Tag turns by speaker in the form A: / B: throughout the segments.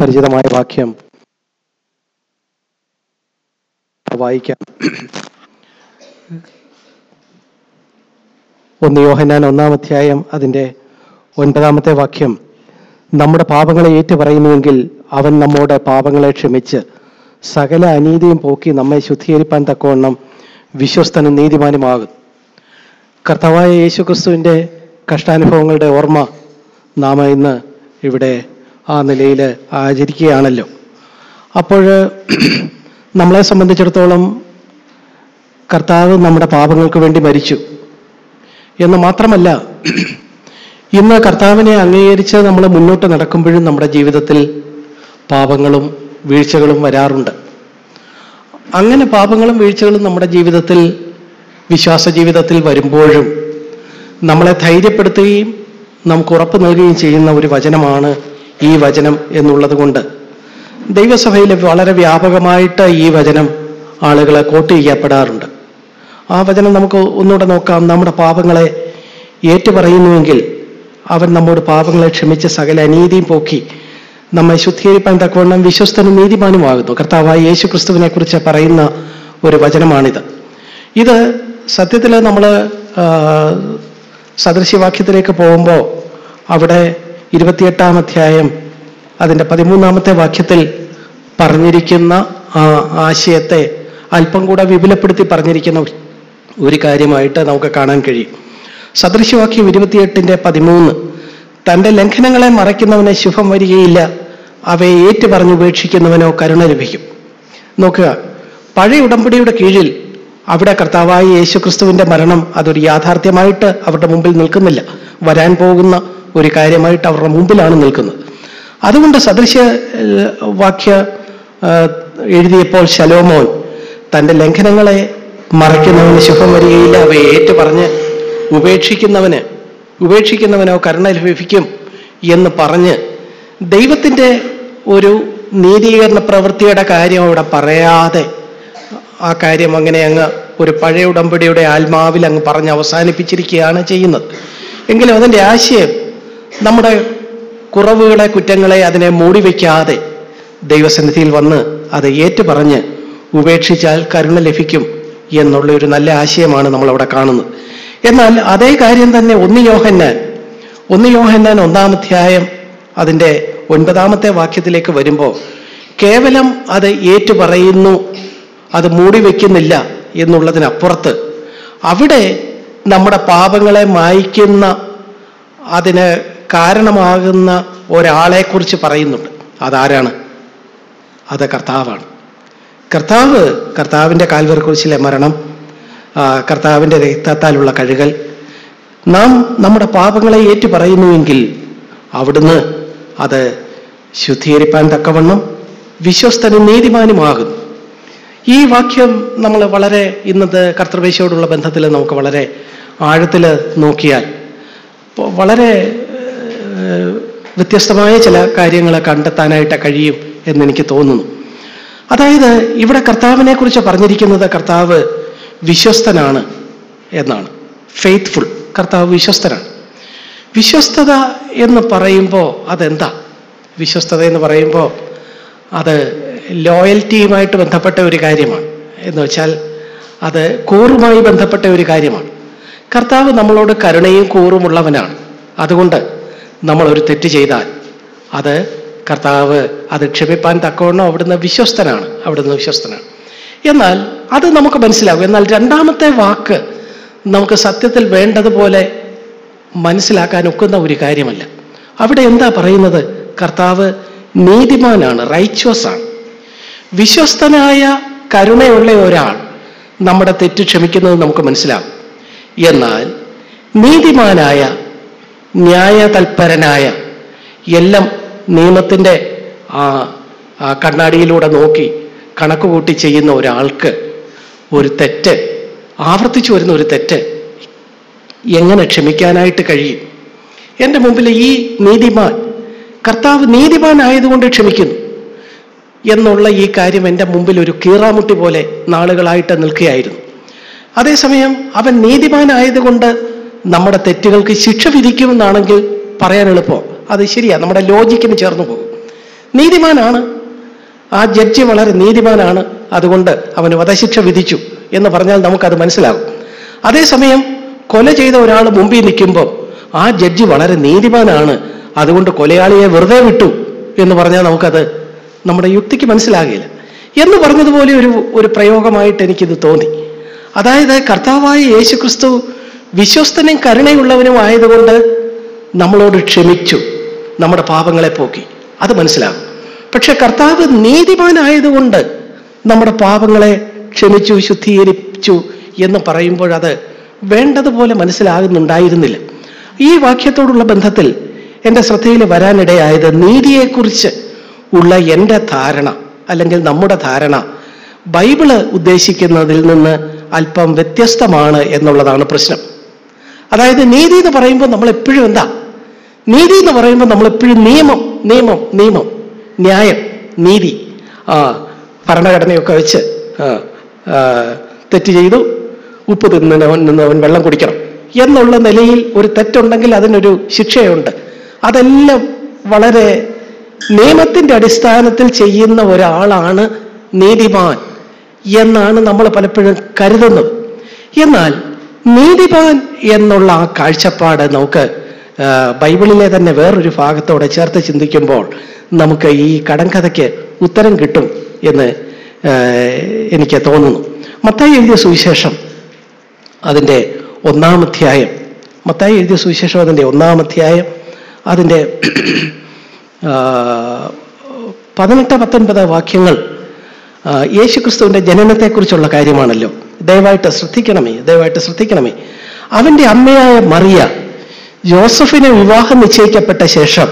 A: പരിചിതമായ വാക്യം വായിക്കാം ഒന്ന് യോഹന്നാൻ അധ്യായം അതിൻ്റെ ഒൻപതാമത്തെ വാക്യം നമ്മുടെ പാപങ്ങളെ പറയുന്നുവെങ്കിൽ അവൻ നമ്മുടെ പാപങ്ങളെ ക്ഷമിച്ച് സകല അനീതിയും പോക്കി നമ്മെ ശുദ്ധീകരിപ്പാൻ തക്കവണ്ണം വിശ്വസ്തനും നീതിമാനുമാകും കർത്തവായ യേശുക്രിസ്തുവിൻ്റെ കഷ്ടാനുഭവങ്ങളുടെ ഓർമ്മ നാം ഇന്ന് ഇവിടെ ആ നിലയിൽ ആചരിക്കുകയാണല്ലോ അപ്പോൾ നമ്മളെ സംബന്ധിച്ചിടത്തോളം കർത്താവ് നമ്മുടെ പാപങ്ങൾക്ക് വേണ്ടി മരിച്ചു എന്ന് മാത്രമല്ല ഇന്ന് കർത്താവിനെ അംഗീകരിച്ച് നമ്മൾ മുന്നോട്ട് നടക്കുമ്പോഴും നമ്മുടെ ജീവിതത്തിൽ പാപങ്ങളും വീഴ്ചകളും വരാറുണ്ട് അങ്ങനെ പാപങ്ങളും വീഴ്ചകളും നമ്മുടെ ജീവിതത്തിൽ വിശ്വാസ ജീവിതത്തിൽ വരുമ്പോഴും നമ്മളെ ധൈര്യപ്പെടുത്തുകയും നമുക്ക് ഉറപ്പ് നൽകുകയും ചെയ്യുന്ന ഒരു വചനമാണ് ഈ വചനം എന്നുള്ളത് കൊണ്ട് ദൈവസഭയിൽ വളരെ വ്യാപകമായിട്ട് ഈ വചനം ആളുകളെ കോട്ട് ചെയ്യപ്പെടാറുണ്ട് ആ വചനം നമുക്ക് ഒന്നുകൂടെ നോക്കാം നമ്മുടെ പാപങ്ങളെ ഏറ്റുപറയുന്നുവെങ്കിൽ അവൻ നമ്മോട് പാപങ്ങളെ ക്ഷമിച്ച് സകല അനീതിയും പോക്കി നമ്മെ ശുദ്ധീകരിപ്പാൻ തക്കവണ്ണം വിശ്വസ്തനും നീതിമാനുമാകുന്നു കർത്താവായ യേശു ക്രിസ്തുവിനെ കുറിച്ച് പറയുന്ന ഒരു വചനമാണിത് ഇത് സത്യത്തിൽ നമ്മൾ സദൃശ്യവാക്യത്തിലേക്ക് പോകുമ്പോൾ അവിടെ ഇരുപത്തിയെട്ടാം അധ്യായം അതിൻ്റെ പതിമൂന്നാമത്തെ വാക്യത്തിൽ പറഞ്ഞിരിക്കുന്ന ആ ആശയത്തെ അല്പം കൂടെ വിപുലപ്പെടുത്തി പറഞ്ഞിരിക്കുന്ന ഒരു കാര്യമായിട്ട് നമുക്ക് കാണാൻ കഴിയും സദൃശവാക്യം ഇരുപത്തിയെട്ടിൻ്റെ പതിമൂന്ന് തൻ്റെ ലംഘനങ്ങളെ മറയ്ക്കുന്നവനെ ശുഭം വരികയില്ല അവയെ ഏറ്റു പറഞ്ഞുപേക്ഷിക്കുന്നവനോ കരുണ ലഭിക്കും നോക്കുക പഴയ ഉടമ്പടിയുടെ കീഴിൽ അവിടെ കർത്താവായ യേശു ക്രിസ്തുവിൻ്റെ മരണം അതൊരു യാഥാർത്ഥ്യമായിട്ട് അവരുടെ മുമ്പിൽ നിൽക്കുന്നില്ല വരാൻ പോകുന്ന ഒരു കാര്യമായിട്ട് അവരുടെ മുമ്പിലാണ് നിൽക്കുന്നത് അതുകൊണ്ട് സദൃശ്യ വാക്യ എഴുതിയപ്പോൾ ശലോമോൻ തൻ്റെ ലംഘനങ്ങളെ മറയ്ക്കുന്നവന് ശുഭം വരികയില്ല അവയെ ഏറ്റുപറഞ്ഞ് ഉപേക്ഷിക്കുന്നവന് ഉപേക്ഷിക്കുന്നവനോ കരുണ ലഭിക്കും എന്ന് പറഞ്ഞ് ദൈവത്തിൻ്റെ ഒരു നീതീകരണ പ്രവൃത്തിയുടെ കാര്യം അവിടെ പറയാതെ ആ കാര്യം അങ്ങനെ അങ്ങ് ഒരു പഴയ ഉടമ്പടിയുടെ ആത്മാവിൽ അങ്ങ് പറഞ്ഞ് അവസാനിപ്പിച്ചിരിക്കുകയാണ് ചെയ്യുന്നത് എങ്കിലും അതിൻ്റെ ആശയം നമ്മുടെ കുറവുകളെ കുറ്റങ്ങളെ അതിനെ മൂടി വയ്ക്കാതെ ദൈവസന്നിധിയിൽ വന്ന് അത് ഏറ്റുപറഞ്ഞ് ഉപേക്ഷിച്ചാൽ കരുണ ലഭിക്കും എന്നുള്ള ഒരു നല്ല ആശയമാണ് നമ്മൾ അവിടെ കാണുന്നത് എന്നാൽ അതേ കാര്യം തന്നെ ഒന്ന് യോഹന്നാൻ ഒന്ന് യോഹന്നാൻ ഒന്നാം അധ്യായം അതിൻ്റെ ഒൻപതാമത്തെ വാക്യത്തിലേക്ക് വരുമ്പോൾ കേവലം അത് ഏറ്റുപറയുന്നു അത് മൂടി വയ്ക്കുന്നില്ല എന്നുള്ളതിനപ്പുറത്ത് അവിടെ നമ്മുടെ പാപങ്ങളെ മായ്ക്കുന്ന അതിന് കാരണമാകുന്ന ഒരാളെക്കുറിച്ച് പറയുന്നുണ്ട് അതാരാണ് അത് കർത്താവാണ് കർത്താവ് കർത്താവിൻ്റെ കാൽവരക്കുറിച്ചിലെ മരണം കർത്താവിൻ്റെ രക്തത്താലുള്ള കഴുകൽ നാം നമ്മുടെ പാപങ്ങളെ ഏറ്റു പറയുന്നുവെങ്കിൽ അവിടുന്ന് അത് ശുദ്ധീകരിപ്പാൻ തക്കവണ്ണം വിശ്വസ്തനും നീതിമാനുമാകുന്നു ഈ വാക്യം നമ്മൾ വളരെ ഇന്നത്തെ കർത്തൃപേശയോടുള്ള ബന്ധത്തിൽ നമുക്ക് വളരെ ആഴത്തിൽ നോക്കിയാൽ വളരെ വ്യത്യസ്തമായ ചില കാര്യങ്ങൾ കണ്ടെത്താനായിട്ട് കഴിയും എന്നെനിക്ക് തോന്നുന്നു അതായത് ഇവിടെ കർത്താവിനെ കുറിച്ച് പറഞ്ഞിരിക്കുന്നത് കർത്താവ് വിശ്വസ്തനാണ് എന്നാണ് ഫെയ്ത്ത്ഫുൾ കർത്താവ് വിശ്വസ്തനാണ് വിശ്വസ്തത എന്ന് പറയുമ്പോൾ അതെന്താ വിശ്വസ്തത എന്ന് പറയുമ്പോൾ അത് ലോയൽറ്റിയുമായിട്ട് ബന്ധപ്പെട്ട ഒരു കാര്യമാണ് എന്ന് വെച്ചാൽ അത് കൂറുമായി ബന്ധപ്പെട്ട ഒരു കാര്യമാണ് കർത്താവ് നമ്മളോട് കരുണയും കൂറുമുള്ളവനാണ് അതുകൊണ്ട് നമ്മൾ ഒരു തെറ്റ് ചെയ്താൽ അത് കർത്താവ് അത് ക്ഷമിപ്പാൻ തക്കവണ്ണം അവിടുന്ന് വിശ്വസ്തനാണ് അവിടുന്ന് വിശ്വസ്തനാണ് എന്നാൽ അത് നമുക്ക് മനസ്സിലാകും എന്നാൽ രണ്ടാമത്തെ വാക്ക് നമുക്ക് സത്യത്തിൽ വേണ്ടതുപോലെ മനസ്സിലാക്കാൻ ഒക്കുന്ന ഒരു കാര്യമല്ല അവിടെ എന്താ പറയുന്നത് കർത്താവ് നീതിമാനാണ് റൈച്വസ് ആണ് വിശ്വസ്തനായ കരുണയുള്ള ഒരാൾ നമ്മുടെ തെറ്റ് ക്ഷമിക്കുന്നത് നമുക്ക് മനസ്സിലാകും എന്നാൽ നീതിമാനായ ന്യായതൽപരനായ എല്ലാം നിയമത്തിൻ്റെ കണ്ണാടിയിലൂടെ നോക്കി കണക്ക് കൂട്ടി ചെയ്യുന്ന ഒരാൾക്ക് ഒരു തെറ്റ് ആവർത്തിച്ചു വരുന്ന ഒരു തെറ്റ് എങ്ങനെ ക്ഷമിക്കാനായിട്ട് കഴിയും എൻ്റെ മുമ്പിൽ ഈ നീതിമാൻ കർത്താവ് നീതിമാനായതുകൊണ്ട് ക്ഷമിക്കുന്നു എന്നുള്ള ഈ കാര്യം എൻ്റെ മുമ്പിൽ ഒരു കീറാമുട്ടി പോലെ നാളുകളായിട്ട് നിൽക്കുകയായിരുന്നു അതേസമയം അവൻ നീതിമാനായതുകൊണ്ട് നമ്മുടെ തെറ്റുകൾക്ക് ശിക്ഷ വിധിക്കുമെന്നാണെങ്കിൽ പറയാൻ എളുപ്പം അത് ശരിയാ നമ്മുടെ ലോജിക്കിന് ചേർന്നു പോകും നീതിമാനാണ് ആ ജഡ്ജി വളരെ നീതിമാനാണ് അതുകൊണ്ട് അവന് വധശിക്ഷ വിധിച്ചു എന്ന് പറഞ്ഞാൽ നമുക്കത് മനസ്സിലാകും അതേസമയം കൊല ചെയ്ത ഒരാൾ മുമ്പിൽ നിൽക്കുമ്പോൾ ആ ജഡ്ജി വളരെ നീതിമാനാണ് അതുകൊണ്ട് കൊലയാളിയെ വെറുതെ വിട്ടു എന്ന് പറഞ്ഞാൽ നമുക്കത് നമ്മുടെ യുക്തിക്ക് മനസ്സിലാകില്ല എന്ന് പറഞ്ഞതുപോലെ ഒരു ഒരു പ്രയോഗമായിട്ട് എനിക്കിത് തോന്നി അതായത് കർത്താവായ യേശുക്രിസ്തു വിശ്വസ്തനും കരുണയുള്ളവനും ആയതുകൊണ്ട് നമ്മളോട് ക്ഷമിച്ചു നമ്മുടെ പാപങ്ങളെ പോക്കി അത് മനസ്സിലാകും പക്ഷെ കർത്താവ് നീതിമാനായതുകൊണ്ട് നമ്മുടെ പാപങ്ങളെ ക്ഷമിച്ചു ശുദ്ധീകരിച്ചു എന്ന് പറയുമ്പോൾ അത് വേണ്ടതുപോലെ മനസ്സിലാകുന്നുണ്ടായിരുന്നില്ല ഈ വാക്യത്തോടുള്ള ബന്ധത്തിൽ എൻ്റെ ശ്രദ്ധയിൽ വരാനിടയായത് നീതിയെക്കുറിച്ച് ഉള്ള എൻ്റെ ധാരണ അല്ലെങ്കിൽ നമ്മുടെ ധാരണ ബൈബിള് ഉദ്ദേശിക്കുന്നതിൽ നിന്ന് അല്പം വ്യത്യസ്തമാണ് എന്നുള്ളതാണ് പ്രശ്നം അതായത് നീതി എന്ന് പറയുമ്പോൾ നമ്മൾ എപ്പോഴും എന്താ നീതി എന്ന് പറയുമ്പോൾ നമ്മൾ എപ്പോഴും നിയമം നിയമം നിയമം ന്യായം നീതി ആ ഭരണഘടനയൊക്കെ വെച്ച് തെറ്റ് ചെയ്തു ഉപ്പ് തിന്നവൻ നിന്നവൻ വെള്ളം കുടിക്കണം എന്നുള്ള നിലയിൽ ഒരു തെറ്റുണ്ടെങ്കിൽ അതിനൊരു ശിക്ഷയുണ്ട് അതെല്ലാം വളരെ നിയമത്തിൻ്റെ അടിസ്ഥാനത്തിൽ ചെയ്യുന്ന ഒരാളാണ് നീതിമാൻ എന്നാണ് നമ്മൾ പലപ്പോഴും കരുതുന്നത് എന്നാൽ നീതിമാൻ എന്നുള്ള ആ കാഴ്ചപ്പാട് നമുക്ക് ബൈബിളിലെ തന്നെ വേറൊരു ഭാഗത്തോടെ ചേർത്ത് ചിന്തിക്കുമ്പോൾ നമുക്ക് ഈ കടങ്കഥയ്ക്ക് ഉത്തരം കിട്ടും എന്ന് എനിക്ക് തോന്നുന്നു മത്തായി എഴുതിയ സുവിശേഷം അതിൻ്റെ ഒന്നാമധ്യായം മത്തായി എഴുതിയ സുവിശേഷം അതിൻ്റെ ഒന്നാമധ്യായം അതിൻ്റെ പതിനെട്ട് പത്തൊൻപത് വാക്യങ്ങൾ യേശുക്രിസ്തുവിൻ്റെ ജനനത്തെക്കുറിച്ചുള്ള കാര്യമാണല്ലോ ദയവായിട്ട് ശ്രദ്ധിക്കണമേ ദയവായിട്ട് ശ്രദ്ധിക്കണമേ അവൻ്റെ അമ്മയായ മറിയ ജോസഫിനെ വിവാഹം നിശ്ചയിക്കപ്പെട്ട ശേഷം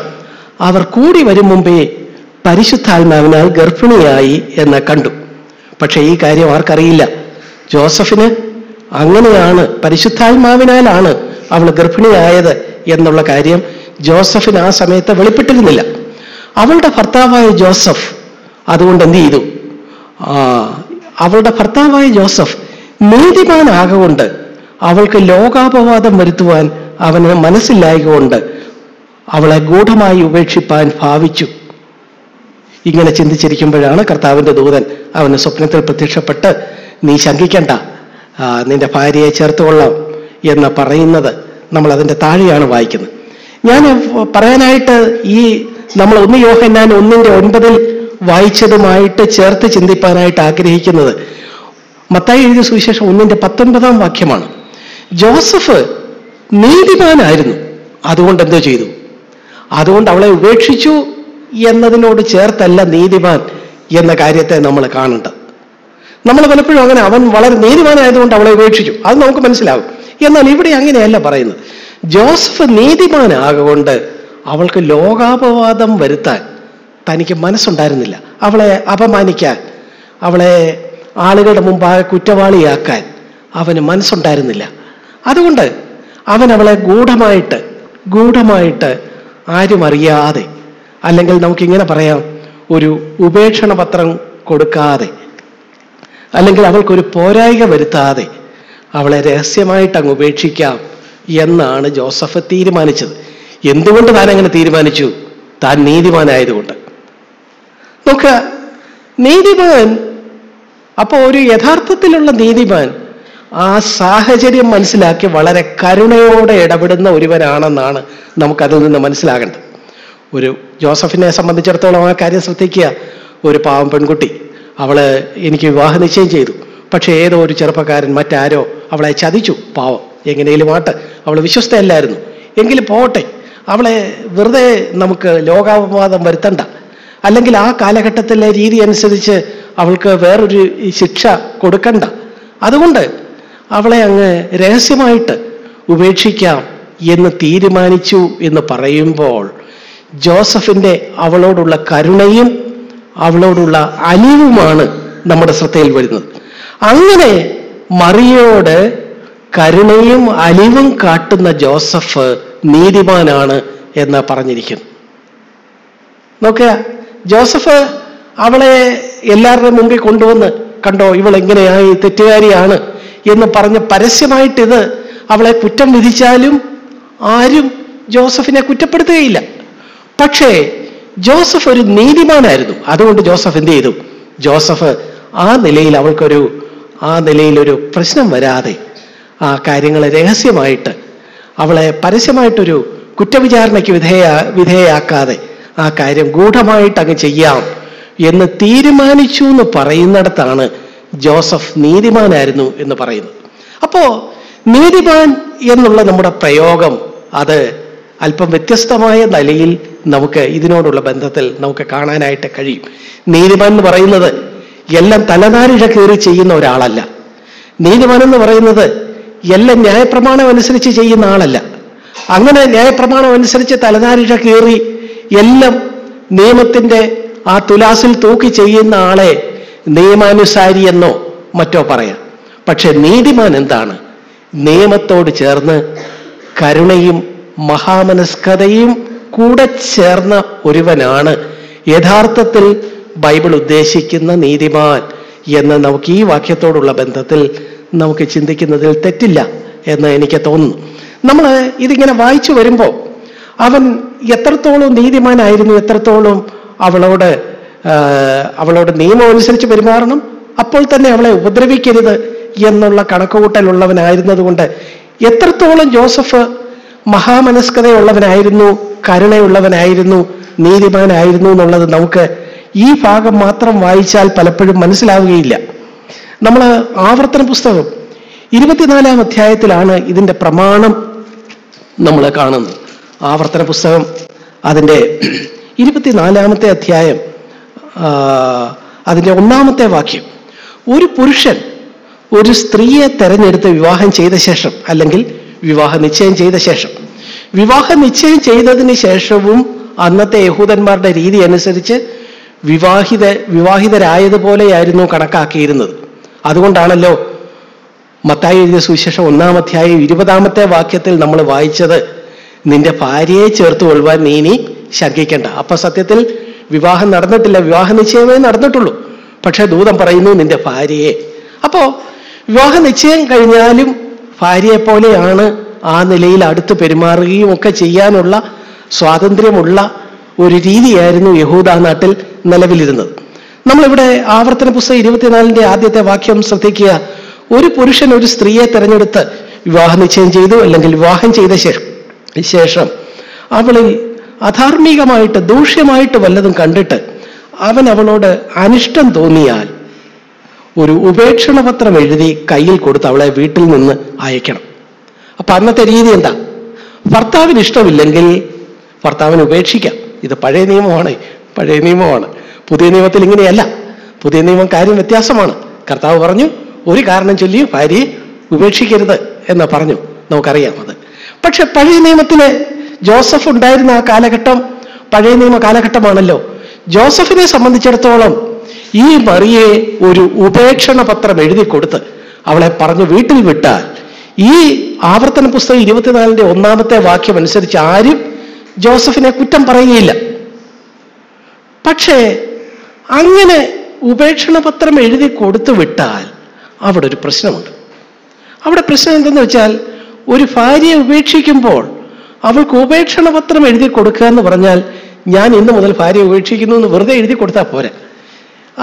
A: അവർ കൂടി വരും മുമ്പേ പരിശുദ്ധാത്മാവിനാൽ ഗർഭിണിയായി എന്ന് കണ്ടു പക്ഷെ ഈ കാര്യം ആർക്കറിയില്ല ജോസഫിന് അങ്ങനെയാണ് പരിശുദ്ധാത്മാവിനാലാണ് അവൾ ഗർഭിണിയായത് എന്നുള്ള കാര്യം ജോസഫിന് ആ സമയത്ത് വെളിപ്പെട്ടിരുന്നില്ല അവളുടെ ഭർത്താവായ ജോസഫ് അതുകൊണ്ട് എന്ത് ചെയ്തു അവളുടെ ഭർത്താവായ ജോസഫ് നീതിമാനാകൊണ്ട് അവൾക്ക് ലോകാപവാദം വരുത്തുവാൻ അവന് മനസ്സില്ലായകൊണ്ട് അവളെ ഗൂഢമായി ഉപേക്ഷിപ്പാൻ ഭാവിച്ചു ഇങ്ങനെ ചിന്തിച്ചിരിക്കുമ്പോഴാണ് കർത്താവിന്റെ ദൂതൻ അവന് സ്വപ്നത്തിൽ പ്രത്യക്ഷപ്പെട്ട് നീ ശങ്കിക്കണ്ട നിന്റെ ഭാര്യയെ ചേർത്തുകൊള്ളാം എന്ന് പറയുന്നത് നമ്മൾ അതിൻ്റെ താഴെയാണ് വായിക്കുന്നത് ഞാൻ പറയാനായിട്ട് ഈ നമ്മൾ ഒന്ന് യോഹന്നാൻ ഒന്നിൻ്റെ ഒൻപതിൽ വായിച്ചതുമായിട്ട് ചേർത്ത് ചിന്തിപ്പാനായിട്ട് ആഗ്രഹിക്കുന്നത് മത്തായി എഴുതിയ സുവിശേഷം ഒന്നിന്റെ പത്തൊൻപതാം വാക്യമാണ് ജോസഫ് നീതിമാനായിരുന്നു അതുകൊണ്ട് എന്തോ ചെയ്തു അതുകൊണ്ട് അവളെ ഉപേക്ഷിച്ചു എന്നതിനോട് ചേർത്തല്ല നീതിമാൻ എന്ന കാര്യത്തെ നമ്മൾ കാണേണ്ടത് നമ്മൾ പലപ്പോഴും അങ്ങനെ അവൻ വളരെ നീതിമാനായതുകൊണ്ട് അവളെ ഉപേക്ഷിച്ചു അത് നമുക്ക് മനസ്സിലാകും എന്നാൽ ഇവിടെ അങ്ങനെയല്ല പറയുന്നത് ജോസഫ് നീതിമാനാകൊണ്ട് അവൾക്ക് ലോകാപവാദം വരുത്താൻ തനിക്ക് മനസ്സുണ്ടായിരുന്നില്ല അവളെ അപമാനിക്കാൻ അവളെ ആളുകളുടെ മുമ്പാകെ കുറ്റവാളിയാക്കാൻ അവന് മനസ്സുണ്ടായിരുന്നില്ല അതുകൊണ്ട് അവൻ അവളെ ഗൂഢമായിട്ട് ഗൂഢമായിട്ട് ആരും അറിയാതെ അല്ലെങ്കിൽ നമുക്കിങ്ങനെ പറയാം ഒരു ഉപേക്ഷണ പത്രം കൊടുക്കാതെ അല്ലെങ്കിൽ അവൾക്കൊരു പോരായിക വരുത്താതെ അവളെ രഹസ്യമായിട്ട് അങ്ങ് ഉപേക്ഷിക്കാം എന്നാണ് ജോസഫ് തീരുമാനിച്ചത് എന്തുകൊണ്ട് താൻ അങ്ങനെ തീരുമാനിച്ചു താൻ നീതിമാനായതുകൊണ്ട് നോക്കുക നീതിമാൻ അപ്പോൾ ഒരു യഥാർത്ഥത്തിലുള്ള നീതിമാൻ ആ സാഹചര്യം മനസ്സിലാക്കി വളരെ കരുണയോടെ ഇടപെടുന്ന ഒരുവനാണെന്നാണ് നമുക്കതിൽ നിന്ന് മനസ്സിലാകേണ്ടത് ഒരു ജോസഫിനെ സംബന്ധിച്ചിടത്തോളം ആ കാര്യം ശ്രദ്ധിക്കുക ഒരു പാവം പെൺകുട്ടി അവള് എനിക്ക് വിവാഹ നിശ്ചയം ചെയ്തു പക്ഷേ ഏതോ ഒരു ചെറുപ്പക്കാരൻ മറ്റാരോ അവളെ ചതിച്ചു പാവം എങ്ങനെയും ആട്ട് അവൾ വിശ്വസ്തയല്ലായിരുന്നു എങ്കിൽ പോട്ടെ അവളെ വെറുതെ നമുക്ക് ലോകാപവാദം വരുത്തണ്ട അല്ലെങ്കിൽ ആ കാലഘട്ടത്തിലെ രീതി അനുസരിച്ച് അവൾക്ക് വേറൊരു ശിക്ഷ കൊടുക്കണ്ട അതുകൊണ്ട് അവളെ അങ്ങ് രഹസ്യമായിട്ട് ഉപേക്ഷിക്കാം എന്ന് തീരുമാനിച്ചു എന്ന് പറയുമ്പോൾ ജോസഫിൻ്റെ അവളോടുള്ള കരുണയും അവളോടുള്ള അനിവുമാണ് നമ്മുടെ ശ്രദ്ധയിൽ വരുന്നത് അങ്ങനെ മറിയോട് കരുണയും അലിവും കാട്ടുന്ന ജോസഫ് നീതിമാനാണ് എന്ന് പറഞ്ഞിരിക്കുന്നു നോക്കുക ജോസഫ് അവളെ എല്ലാവരുടെയും മുമ്പിൽ കൊണ്ടുവന്ന് കണ്ടോ ഇവൾ എങ്ങനെയായി തെറ്റുകാരിയാണ് എന്ന് പറഞ്ഞ് പരസ്യമായിട്ടിത് അവളെ കുറ്റം വിധിച്ചാലും ആരും ജോസഫിനെ കുറ്റപ്പെടുത്തുകയില്ല പക്ഷേ ജോസഫ് ഒരു നീതിമാനായിരുന്നു അതുകൊണ്ട് ജോസഫ് എന്ത് ചെയ്തു ജോസഫ് ആ നിലയിൽ അവൾക്കൊരു ആ നിലയിലൊരു പ്രശ്നം വരാതെ ആ കാര്യങ്ങൾ രഹസ്യമായിട്ട് അവളെ പരസ്യമായിട്ടൊരു കുറ്റവിചാരണയ്ക്ക് വിധേയ വിധേയാക്കാതെ ആ കാര്യം ഗൂഢമായിട്ട് അങ്ങ് ചെയ്യാം എന്ന് തീരുമാനിച്ചു എന്ന് പറയുന്നിടത്താണ് ജോസഫ് നീതിമാനായിരുന്നു എന്ന് പറയുന്നത് അപ്പോ നീതിമാൻ എന്നുള്ള നമ്മുടെ പ്രയോഗം അത് അല്പം വ്യത്യസ്തമായ നിലയിൽ നമുക്ക് ഇതിനോടുള്ള ബന്ധത്തിൽ നമുക്ക് കാണാനായിട്ട് കഴിയും നീതിമാൻ എന്ന് പറയുന്നത് എല്ലാം തലനാരിഴ കയറി ചെയ്യുന്ന ഒരാളല്ല നീതിമാൻ എന്ന് പറയുന്നത് എല്ലാം ന്യായപ്രമാണം അനുസരിച്ച് ചെയ്യുന്ന ആളല്ല അങ്ങനെ ന്യായപ്രമാണം അനുസരിച്ച് തലനാരിഴ കയറി എല്ലാം നിയമത്തിൻ്റെ ആ തുലാസിൽ തൂക്കി ചെയ്യുന്ന ആളെ നിയമാനുസാരി എന്നോ മറ്റോ പറയാം പക്ഷെ നീതിമാൻ എന്താണ് നിയമത്തോട് ചേർന്ന് കരുണയും മഹാമനസ്കതയും കൂടെ ചേർന്ന ഒരുവനാണ് യഥാർത്ഥത്തിൽ ബൈബിൾ ഉദ്ദേശിക്കുന്ന നീതിമാൻ എന്ന് നമുക്ക് ഈ വാക്യത്തോടുള്ള ബന്ധത്തിൽ നമുക്ക് ചിന്തിക്കുന്നതിൽ തെറ്റില്ല എന്ന് എനിക്ക് തോന്നുന്നു നമ്മൾ ഇതിങ്ങനെ വായിച്ചു വരുമ്പോൾ അവൻ എത്രത്തോളം നീതിമാനായിരുന്നു എത്രത്തോളം അവളോട് അവളോട് നിയമം അനുസരിച്ച് പെരുമാറണം അപ്പോൾ തന്നെ അവളെ ഉപദ്രവിക്കരുത് എന്നുള്ള കണക്കുകൂട്ടലുള്ളവനായിരുന്നതുകൊണ്ട് എത്രത്തോളം ജോസഫ് മഹാമനസ്കതയുള്ളവനായിരുന്നു കരുണയുള്ളവനായിരുന്നു നീതിമാനായിരുന്നു എന്നുള്ളത് നമുക്ക് ഈ ഭാഗം മാത്രം വായിച്ചാൽ പലപ്പോഴും മനസ്സിലാവുകയില്ല നമ്മൾ ആവർത്തന പുസ്തകം ഇരുപത്തിനാലാം അധ്യായത്തിലാണ് ഇതിൻ്റെ പ്രമാണം നമ്മൾ കാണുന്നത് ആവർത്തന പുസ്തകം അതിൻ്റെ ഇരുപത്തിനാലാമത്തെ അധ്യായം അതിൻ്റെ ഒന്നാമത്തെ വാക്യം ഒരു പുരുഷൻ ഒരു സ്ത്രീയെ തെരഞ്ഞെടുത്ത് വിവാഹം ചെയ്ത ശേഷം അല്ലെങ്കിൽ വിവാഹ നിശ്ചയം ചെയ്ത ശേഷം വിവാഹ നിശ്ചയം ചെയ്തതിന് ശേഷവും അന്നത്തെ യഹൂദന്മാരുടെ രീതി അനുസരിച്ച് വിവാഹിത വിവാഹിതരായതുപോലെയായിരുന്നു കണക്കാക്കിയിരുന്നത് അതുകൊണ്ടാണല്ലോ മത്തായി എഴുതിയ സുവിശേഷം ഒന്നാം അധ്യായം ഇരുപതാമത്തെ വാക്യത്തിൽ നമ്മൾ വായിച്ചത് നിന്റെ ഭാര്യയെ ചേർത്ത് കൊള്ളുവാൻ നീ നീ ശർഗിക്കേണ്ട അപ്പൊ സത്യത്തിൽ വിവാഹം നടന്നിട്ടില്ല വിവാഹ നിശ്ചയമേ നടന്നിട്ടുള്ളൂ പക്ഷെ ദൂതം പറയുന്നു നിന്റെ ഭാര്യയെ അപ്പോ വിവാഹ നിശ്ചയം കഴിഞ്ഞാലും ഭാര്യയെ പോലെയാണ് ആ നിലയിൽ അടുത്ത് പെരുമാറുകയും ഒക്കെ ചെയ്യാനുള്ള സ്വാതന്ത്ര്യമുള്ള ഒരു രീതിയായിരുന്നു യഹൂദ നാട്ടിൽ നിലവിലിരുന്നത് നമ്മളിവിടെ ആവർത്തന പുസ്തകം ഇരുപത്തിനാലിന്റെ ആദ്യത്തെ വാക്യം ശ്രദ്ധിക്കുക ഒരു പുരുഷൻ ഒരു സ്ത്രീയെ തെരഞ്ഞെടുത്ത് വിവാഹ നിശ്ചയം ചെയ്തു അല്ലെങ്കിൽ വിവാഹം ചെയ്ത ശേഷം ശേഷം അവളിൽ അധാർമികമായിട്ട് ദൂഷ്യമായിട്ട് വല്ലതും കണ്ടിട്ട് അവൻ അവളോട് അനിഷ്ടം തോന്നിയാൽ ഒരു ഉപേക്ഷണപത്രം എഴുതി കയ്യിൽ കൊടുത്ത് അവളെ വീട്ടിൽ നിന്ന് അയക്കണം അപ്പൊ അന്നത്തെ രീതി എന്താ ഭർത്താവിന് ഇഷ്ടമില്ലെങ്കിൽ ഭർത്താവിന് ഉപേക്ഷിക്കാം ഇത് പഴയ നിയമമാണ് പഴയ നിയമമാണ് പുതിയ നിയമത്തിൽ ഇങ്ങനെയല്ല പുതിയ നിയമം കാര്യം വ്യത്യാസമാണ് കർത്താവ് പറഞ്ഞു ഒരു കാരണം ചൊല്ലി ഭാര്യയെ ഉപേക്ഷിക്കരുത് എന്ന് പറഞ്ഞു നമുക്കറിയാം അത് പക്ഷെ പഴയ നിയമത്തിലെ ജോസഫ് ഉണ്ടായിരുന്ന ആ കാലഘട്ടം പഴയ നിയമ കാലഘട്ടമാണല്ലോ ജോസഫിനെ സംബന്ധിച്ചിടത്തോളം ഈ മറിയെ ഒരു ഉപേക്ഷണ പത്രം എഴുതി കൊടുത്ത് അവളെ പറഞ്ഞു വീട്ടിൽ വിട്ടാൽ ഈ ആവർത്തന പുസ്തകം ഇരുപത്തിനാലിന്റെ ഒന്നാമത്തെ വാക്യം അനുസരിച്ച് ആരും ജോസഫിനെ കുറ്റം പറയുകയില്ല പക്ഷേ അങ്ങനെ ഉപേക്ഷണ പത്രം എഴുതി കൊടുത്തു വിട്ടാൽ അവിടെ ഒരു പ്രശ്നമുണ്ട് അവിടെ പ്രശ്നം എന്തെന്ന് വെച്ചാൽ ഒരു ഭാര്യയെ ഉപേക്ഷിക്കുമ്പോൾ അവൾക്ക് ഉപേക്ഷണ പത്രം എഴുതി കൊടുക്കുക എന്ന് പറഞ്ഞാൽ ഞാൻ ഇന്ന് മുതൽ ഭാര്യ ഉപേക്ഷിക്കുന്നു എന്ന് വെറുതെ എഴുതി കൊടുത്താൽ പോരെ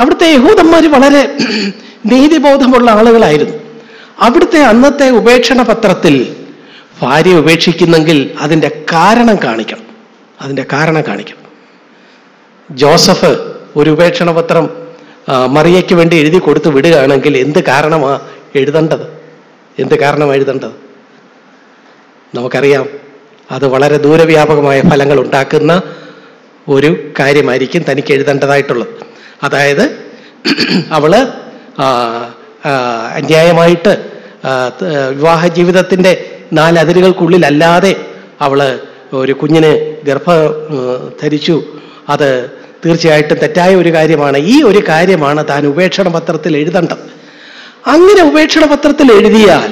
A: അവിടുത്തെ യഹൂദന്മാർ വളരെ നീതിബോധമുള്ള ആളുകളായിരുന്നു അവിടുത്തെ അന്നത്തെ ഉപേക്ഷണ പത്രത്തിൽ ഭാര്യ ഉപേക്ഷിക്കുന്നെങ്കിൽ അതിൻ്റെ കാരണം കാണിക്കണം അതിൻ്റെ കാരണം കാണിക്കണം ജോസഫ് ഒരു ഉപേക്ഷണ പത്രം മറിയയ്ക്ക് വേണ്ടി എഴുതി കൊടുത്ത് വിടുകയാണെങ്കിൽ എന്ത് കാരണമാണ് എഴുതേണ്ടത് എന്ത് കാരണമാണ് എഴുതേണ്ടത് നമുക്കറിയാം അത് വളരെ ദൂരവ്യാപകമായ ഫലങ്ങൾ ഉണ്ടാക്കുന്ന ഒരു കാര്യമായിരിക്കും തനിക്ക് എഴുതേണ്ടതായിട്ടുള്ളത് അതായത് അവള് അന്യായമായിട്ട് വിവാഹ ജീവിതത്തിൻ്റെ നാലതിരുകൾക്കുള്ളിലല്ലാതെ അവള് ഒരു കുഞ്ഞിനെ ഗർഭ ധരിച്ചു അത് തീർച്ചയായിട്ടും തെറ്റായ ഒരു കാര്യമാണ് ഈ ഒരു കാര്യമാണ് താൻ ഉപേക്ഷണ പത്രത്തിൽ എഴുതേണ്ടത് അങ്ങനെ ഉപേക്ഷണ പത്രത്തിൽ എഴുതിയാൽ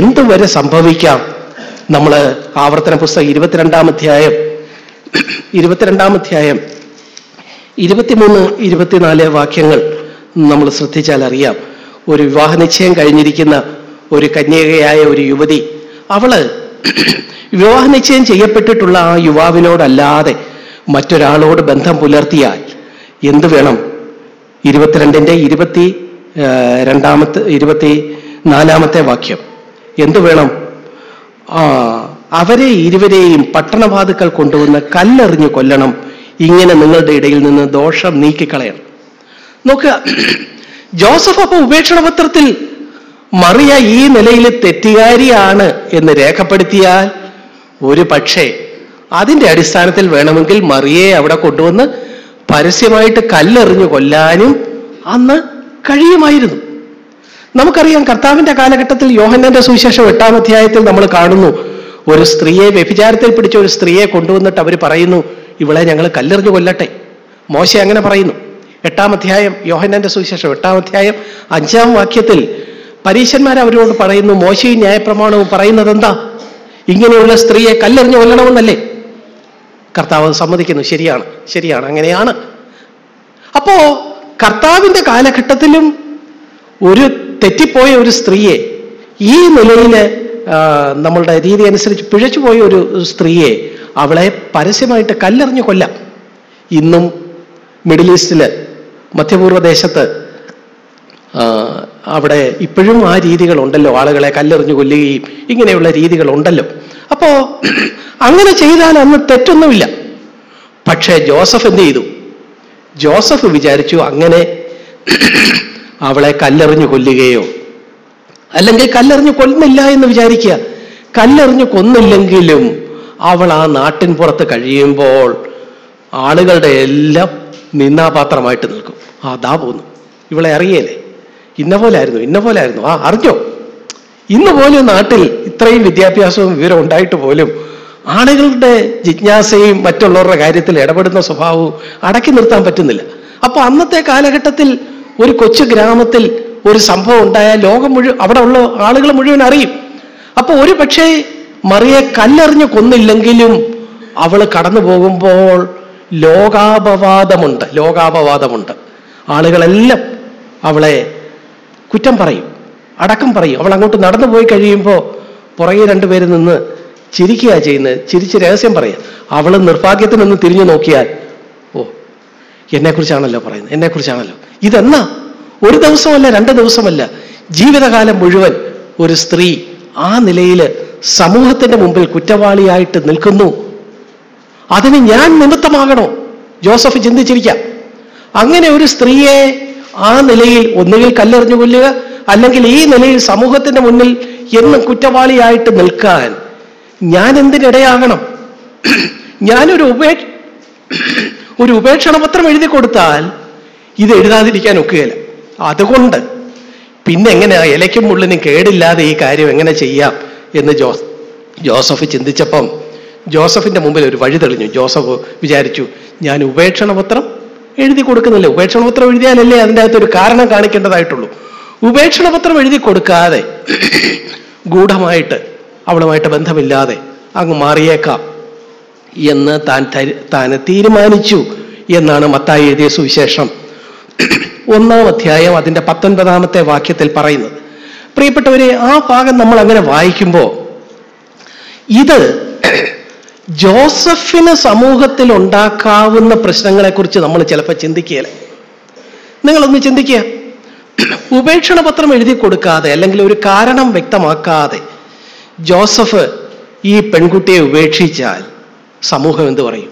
A: എന്തുവരെ സംഭവിക്കാം നമ്മൾ ആവർത്തന പുസ്തകം ഇരുപത്തിരണ്ടാം അധ്യായം ഇരുപത്തിരണ്ടാം അധ്യായം ഇരുപത്തിമൂന്ന് ഇരുപത്തിനാല് വാക്യങ്ങൾ നമ്മൾ ശ്രദ്ധിച്ചാൽ അറിയാം ഒരു വിവാഹ നിശ്ചയം കഴിഞ്ഞിരിക്കുന്ന ഒരു കന്യകയായ ഒരു യുവതി അവള് വിവാഹ നിശ്ചയം ചെയ്യപ്പെട്ടിട്ടുള്ള ആ യുവാവിനോടല്ലാതെ മറ്റൊരാളോട് ബന്ധം പുലർത്തിയാൽ എന്ത് വേണം ഇരുപത്തിരണ്ടിൻ്റെ ഇരുപത്തി രണ്ടാമത്തെ ഇരുപത്തി നാലാമത്തെ വാക്യം എന്തു വേണം അവരെ ഇരുവരെയും പട്ടണവാതുക്കൾ കൊണ്ടുവന്ന് കല്ലെറിഞ്ഞു കൊല്ലണം ഇങ്ങനെ നിങ്ങളുടെ ഇടയിൽ നിന്ന് ദോഷം നീക്കിക്കളയണം നോക്കുക ജോസഫ് അപ്പൊ ഉപേക്ഷണ പത്രത്തിൽ മറിയ ഈ നിലയിൽ തെറ്റുകാരിയാണ് എന്ന് രേഖപ്പെടുത്തിയാൽ ഒരു പക്ഷേ അതിന്റെ അടിസ്ഥാനത്തിൽ വേണമെങ്കിൽ മറിയെ അവിടെ കൊണ്ടുവന്ന് പരസ്യമായിട്ട് കല്ലെറിഞ്ഞു കൊല്ലാനും അന്ന് കഴിയുമായിരുന്നു നമുക്കറിയാം കർത്താവിന്റെ കാലഘട്ടത്തിൽ യോഹന്നന്റെ സുവിശേഷം എട്ടാം അധ്യായത്തിൽ നമ്മൾ കാണുന്നു ഒരു സ്ത്രീയെ വ്യഭിചാരത്തിൽ പിടിച്ച ഒരു സ്ത്രീയെ കൊണ്ടുവന്നിട്ട് അവർ പറയുന്നു ഇവളെ ഞങ്ങൾ കല്ലെറിഞ്ഞു കൊല്ലട്ടെ മോശ അങ്ങനെ പറയുന്നു എട്ടാം അധ്യായം യോഹന്നന്റെ സുവിശേഷം എട്ടാം അധ്യായം അഞ്ചാം വാക്യത്തിൽ പരീശന്മാർ അവരോട് പറയുന്നു മോശയും ന്യായപ്രമാണവും പറയുന്നത് എന്താ ഇങ്ങനെയുള്ള സ്ത്രീയെ കല്ലെറിഞ്ഞു കൊല്ലണമെന്നല്ലേ കർത്താവ് സമ്മതിക്കുന്നു ശരിയാണ് ശരിയാണ് അങ്ങനെയാണ് അപ്പോ കർത്താവിന്റെ കാലഘട്ടത്തിലും ഒരു തെറ്റിപ്പോയ ഒരു സ്ത്രീയെ ഈ നിലയിൽ നമ്മളുടെ രീതി അനുസരിച്ച് പിഴച്ചു പോയ ഒരു സ്ത്രീയെ അവളെ പരസ്യമായിട്ട് കല്ലെറിഞ്ഞ് കൊല്ലാം ഇന്നും മിഡിൽ ഈസ്റ്റില് മധ്യപൂർവ്വ ദേശത്ത് അവിടെ ഇപ്പോഴും ആ രീതികളുണ്ടല്ലോ ആളുകളെ കല്ലെറിഞ്ഞു കൊല്ലുകയും ഇങ്ങനെയുള്ള രീതികളുണ്ടല്ലോ അപ്പോ അങ്ങനെ ചെയ്താൽ അന്ന് തെറ്റൊന്നുമില്ല പക്ഷേ ജോസഫ് എന്ത് ചെയ്തു ജോസഫ് വിചാരിച്ചു അങ്ങനെ അവളെ കല്ലെറിഞ്ഞു കൊല്ലുകയോ അല്ലെങ്കിൽ കല്ലെറിഞ്ഞു കൊല്ലുന്നില്ല എന്ന് വിചാരിക്കുക കല്ലെറിഞ്ഞു കൊന്നില്ലെങ്കിലും അവൾ ആ നാട്ടിൻ പുറത്ത് കഴിയുമ്പോൾ ആളുകളുടെ എല്ലാം നിന്നാപാത്രമായിട്ട് നിൽക്കും ആ ദാ പോന്നു ഇവളെ അറിയേലേ ഇന്ന ആയിരുന്നു ഇന്ന ആയിരുന്നു ആ അറിഞ്ഞോ ഇന്ന് പോലും നാട്ടിൽ ഇത്രയും വിദ്യാഭ്യാസവും വിവരം ഉണ്ടായിട്ട് പോലും ആളുകളുടെ ജിജ്ഞാസയും മറ്റുള്ളവരുടെ കാര്യത്തിൽ ഇടപെടുന്ന സ്വഭാവവും അടക്കി നിർത്താൻ പറ്റുന്നില്ല അപ്പൊ അന്നത്തെ കാലഘട്ടത്തിൽ ഒരു കൊച്ചു ഗ്രാമത്തിൽ ഒരു സംഭവം ഉണ്ടായാൽ ലോകം മുഴുവൻ അവിടെ ഉള്ള ആളുകൾ മുഴുവൻ അറിയും അപ്പോൾ ഒരു പക്ഷേ മറിയെ കല്ലെറിഞ്ഞ് കൊന്നില്ലെങ്കിലും അവൾ കടന്നു പോകുമ്പോൾ ലോകാപവാദമുണ്ട് ലോകാപവാദമുണ്ട് ആളുകളെല്ലാം അവളെ കുറ്റം പറയും അടക്കം പറയും അവൾ അങ്ങോട്ട് നടന്നു പോയി കഴിയുമ്പോൾ പുറകെ രണ്ടുപേരും നിന്ന് ചിരിക്കുക ചെയ്യുന്നത് ചിരിച്ച് രഹസ്യം പറയുക അവൾ നിർഭാഗ്യത്തിനൊന്ന് തിരിഞ്ഞു നോക്കിയാൽ എന്നെക്കുറിച്ചാണല്ലോ പറയുന്നത് എന്നെക്കുറിച്ചാണല്ലോ ഇതെന്നാ ഒരു ദിവസമല്ല രണ്ട് ദിവസമല്ല ജീവിതകാലം മുഴുവൻ ഒരു സ്ത്രീ ആ നിലയിൽ സമൂഹത്തിന്റെ മുമ്പിൽ കുറ്റവാളിയായിട്ട് നിൽക്കുന്നു അതിന് ഞാൻ നിമിത്തമാകണോ ജോസഫ് ചിന്തിച്ചിരിക്കാം അങ്ങനെ ഒരു സ്ത്രീയെ ആ നിലയിൽ ഒന്നുകിൽ കല്ലെറിഞ്ഞു കൊല്ലുക അല്ലെങ്കിൽ ഈ നിലയിൽ സമൂഹത്തിന്റെ മുന്നിൽ എന്നും കുറ്റവാളിയായിട്ട് നിൽക്കാൻ ഞാൻ എന്തിനിടയാകണം ഞാനൊരു ഉപേ ഒരു ഉപേക്ഷണപത്രം എഴുതി കൊടുത്താൽ ഇത് എഴുതാതിരിക്കാൻ ഒക്കുകയില്ല അതുകൊണ്ട് പിന്നെ എങ്ങനെ ഇലയ്ക്കും മുള്ളിനും കേടില്ലാതെ ഈ കാര്യം എങ്ങനെ ചെയ്യാം എന്ന് ജോസ് ജോസഫ് ചിന്തിച്ചപ്പം ജോസഫിന്റെ മുമ്പിൽ ഒരു വഴി തെളിഞ്ഞു ജോസഫ് വിചാരിച്ചു ഞാൻ ഉപേക്ഷണപത്രം എഴുതി കൊടുക്കുന്നില്ല ഉപേക്ഷണപത്രം എഴുതിയാലല്ലേ അതിൻ്റെ അകത്ത് ഒരു കാരണം കാണിക്കേണ്ടതായിട്ടുള്ളൂ ഉപേക്ഷണപത്രം എഴുതി കൊടുക്കാതെ ഗൂഢമായിട്ട് അവളുമായിട്ട് ബന്ധമില്ലാതെ അങ്ങ് മാറിയേക്കാം എന്ന് താൻ താൻ തീരുമാനിച്ചു എന്നാണ് മത്തായി എഴുതിയ സുവിശേഷം ഒന്നാം അധ്യായം അതിൻ്റെ പത്തൊൻപതാമത്തെ വാക്യത്തിൽ പറയുന്നത് പ്രിയപ്പെട്ടവരെ ആ ഭാഗം നമ്മൾ അങ്ങനെ വായിക്കുമ്പോൾ ഇത് ജോസഫിന് സമൂഹത്തിൽ ഉണ്ടാക്കാവുന്ന പ്രശ്നങ്ങളെക്കുറിച്ച് നമ്മൾ ചിലപ്പോൾ ചിന്തിക്കുകയല്ല നിങ്ങളൊന്ന് ചിന്തിക്കുക ഉപേക്ഷണ പത്രം എഴുതി കൊടുക്കാതെ അല്ലെങ്കിൽ ഒരു കാരണം വ്യക്തമാക്കാതെ ജോസഫ് ഈ പെൺകുട്ടിയെ ഉപേക്ഷിച്ചാൽ സമൂഹം എന്ത് പറയും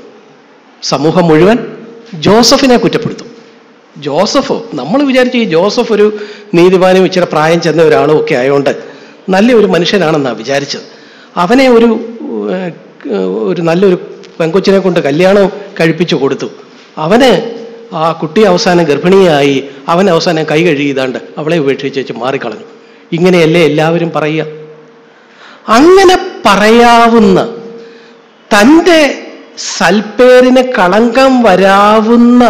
A: സമൂഹം മുഴുവൻ ജോസഫിനെ കുറ്റപ്പെടുത്തും ജോസഫ് നമ്മൾ വിചാരിച്ചു ഈ ജോസഫ് ഒരു നീതിമാനും ഇച്ചിരി പ്രായം ചെന്ന ഒരാളും ഒക്കെ ആയതുകൊണ്ട് നല്ലൊരു മനുഷ്യനാണെന്നാണ് വിചാരിച്ചത് അവനെ ഒരു ഒരു നല്ലൊരു പെങ്കൊച്ചിനെ കൊണ്ട് കല്യാണം കഴിപ്പിച്ചു കൊടുത്തു അവന് ആ കുട്ടി അവസാനം ഗർഭിണിയായി അവൻ അവസാനം കൈ കഴുകിയതാണ്ട് അവളെ ഉപേക്ഷിച്ച് വെച്ച് മാറിക്കളഞ്ഞു ഇങ്ങനെയല്ലേ എല്ലാവരും പറയുക അങ്ങനെ പറയാവുന്ന തൻ്റെ സൽപ്പേരിന് കളങ്കം വരാവുന്ന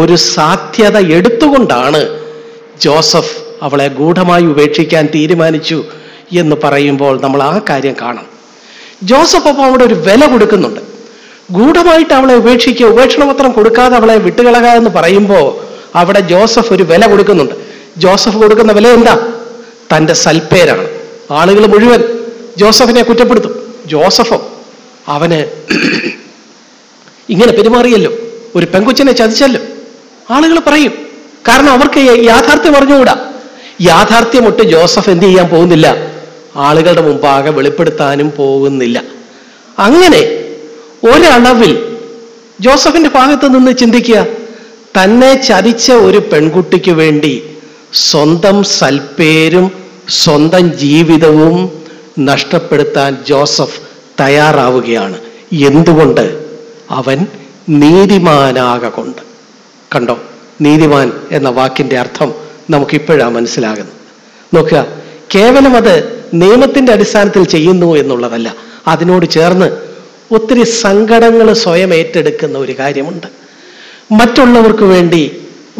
A: ഒരു സാധ്യത എടുത്തുകൊണ്ടാണ് ജോസഫ് അവളെ ഗൂഢമായി ഉപേക്ഷിക്കാൻ തീരുമാനിച്ചു എന്ന് പറയുമ്പോൾ നമ്മൾ ആ കാര്യം കാണാം ജോസഫ് അപ്പോൾ അവിടെ ഒരു വില കൊടുക്കുന്നുണ്ട് ഗൂഢമായിട്ട് അവളെ ഉപേക്ഷിക്കുക ഉപേക്ഷണപത്രം കൊടുക്കാതെ അവളെ വിട്ടുകളക എന്ന് പറയുമ്പോൾ അവിടെ ജോസഫ് ഒരു വില കൊടുക്കുന്നുണ്ട് ജോസഫ് കൊടുക്കുന്ന വില എന്താ തൻ്റെ സൽപ്പേരാണ് ആളുകൾ മുഴുവൻ ജോസഫിനെ കുറ്റപ്പെടുത്തും ജോസഫോ അവന് ഇങ്ങനെ പെരുമാറിയല്ലോ ഒരു പെങ്കുച്ചനെ ചതിച്ചല്ലോ ആളുകൾ പറയും കാരണം അവർക്ക് യാഥാർത്ഥ്യം അറിഞ്ഞുകൂടാ യാഥാർത്ഥ്യമൊട്ട് ജോസഫ് എന്ത് ചെയ്യാൻ പോകുന്നില്ല ആളുകളുടെ മുമ്പാകെ വെളിപ്പെടുത്താനും പോകുന്നില്ല അങ്ങനെ ഒരളവിൽ ജോസഫിന്റെ ഭാഗത്ത് നിന്ന് ചിന്തിക്കുക തന്നെ ചതിച്ച ഒരു പെൺകുട്ടിക്ക് വേണ്ടി സ്വന്തം സൽപ്പേരും സ്വന്തം ജീവിതവും നഷ്ടപ്പെടുത്താൻ ജോസഫ് തയ്യാറാവുകയാണ് എന്തുകൊണ്ട് അവൻ നീതിമാനാക കൊണ്ട് കണ്ടോ നീതിമാൻ എന്ന വാക്കിൻ്റെ അർത്ഥം നമുക്കിപ്പോഴാണ് മനസ്സിലാകുന്നത് നോക്കുക കേവലം അത് നിയമത്തിൻ്റെ അടിസ്ഥാനത്തിൽ ചെയ്യുന്നു എന്നുള്ളതല്ല അതിനോട് ചേർന്ന് ഒത്തിരി സങ്കടങ്ങൾ സ്വയം ഏറ്റെടുക്കുന്ന ഒരു കാര്യമുണ്ട് മറ്റുള്ളവർക്ക് വേണ്ടി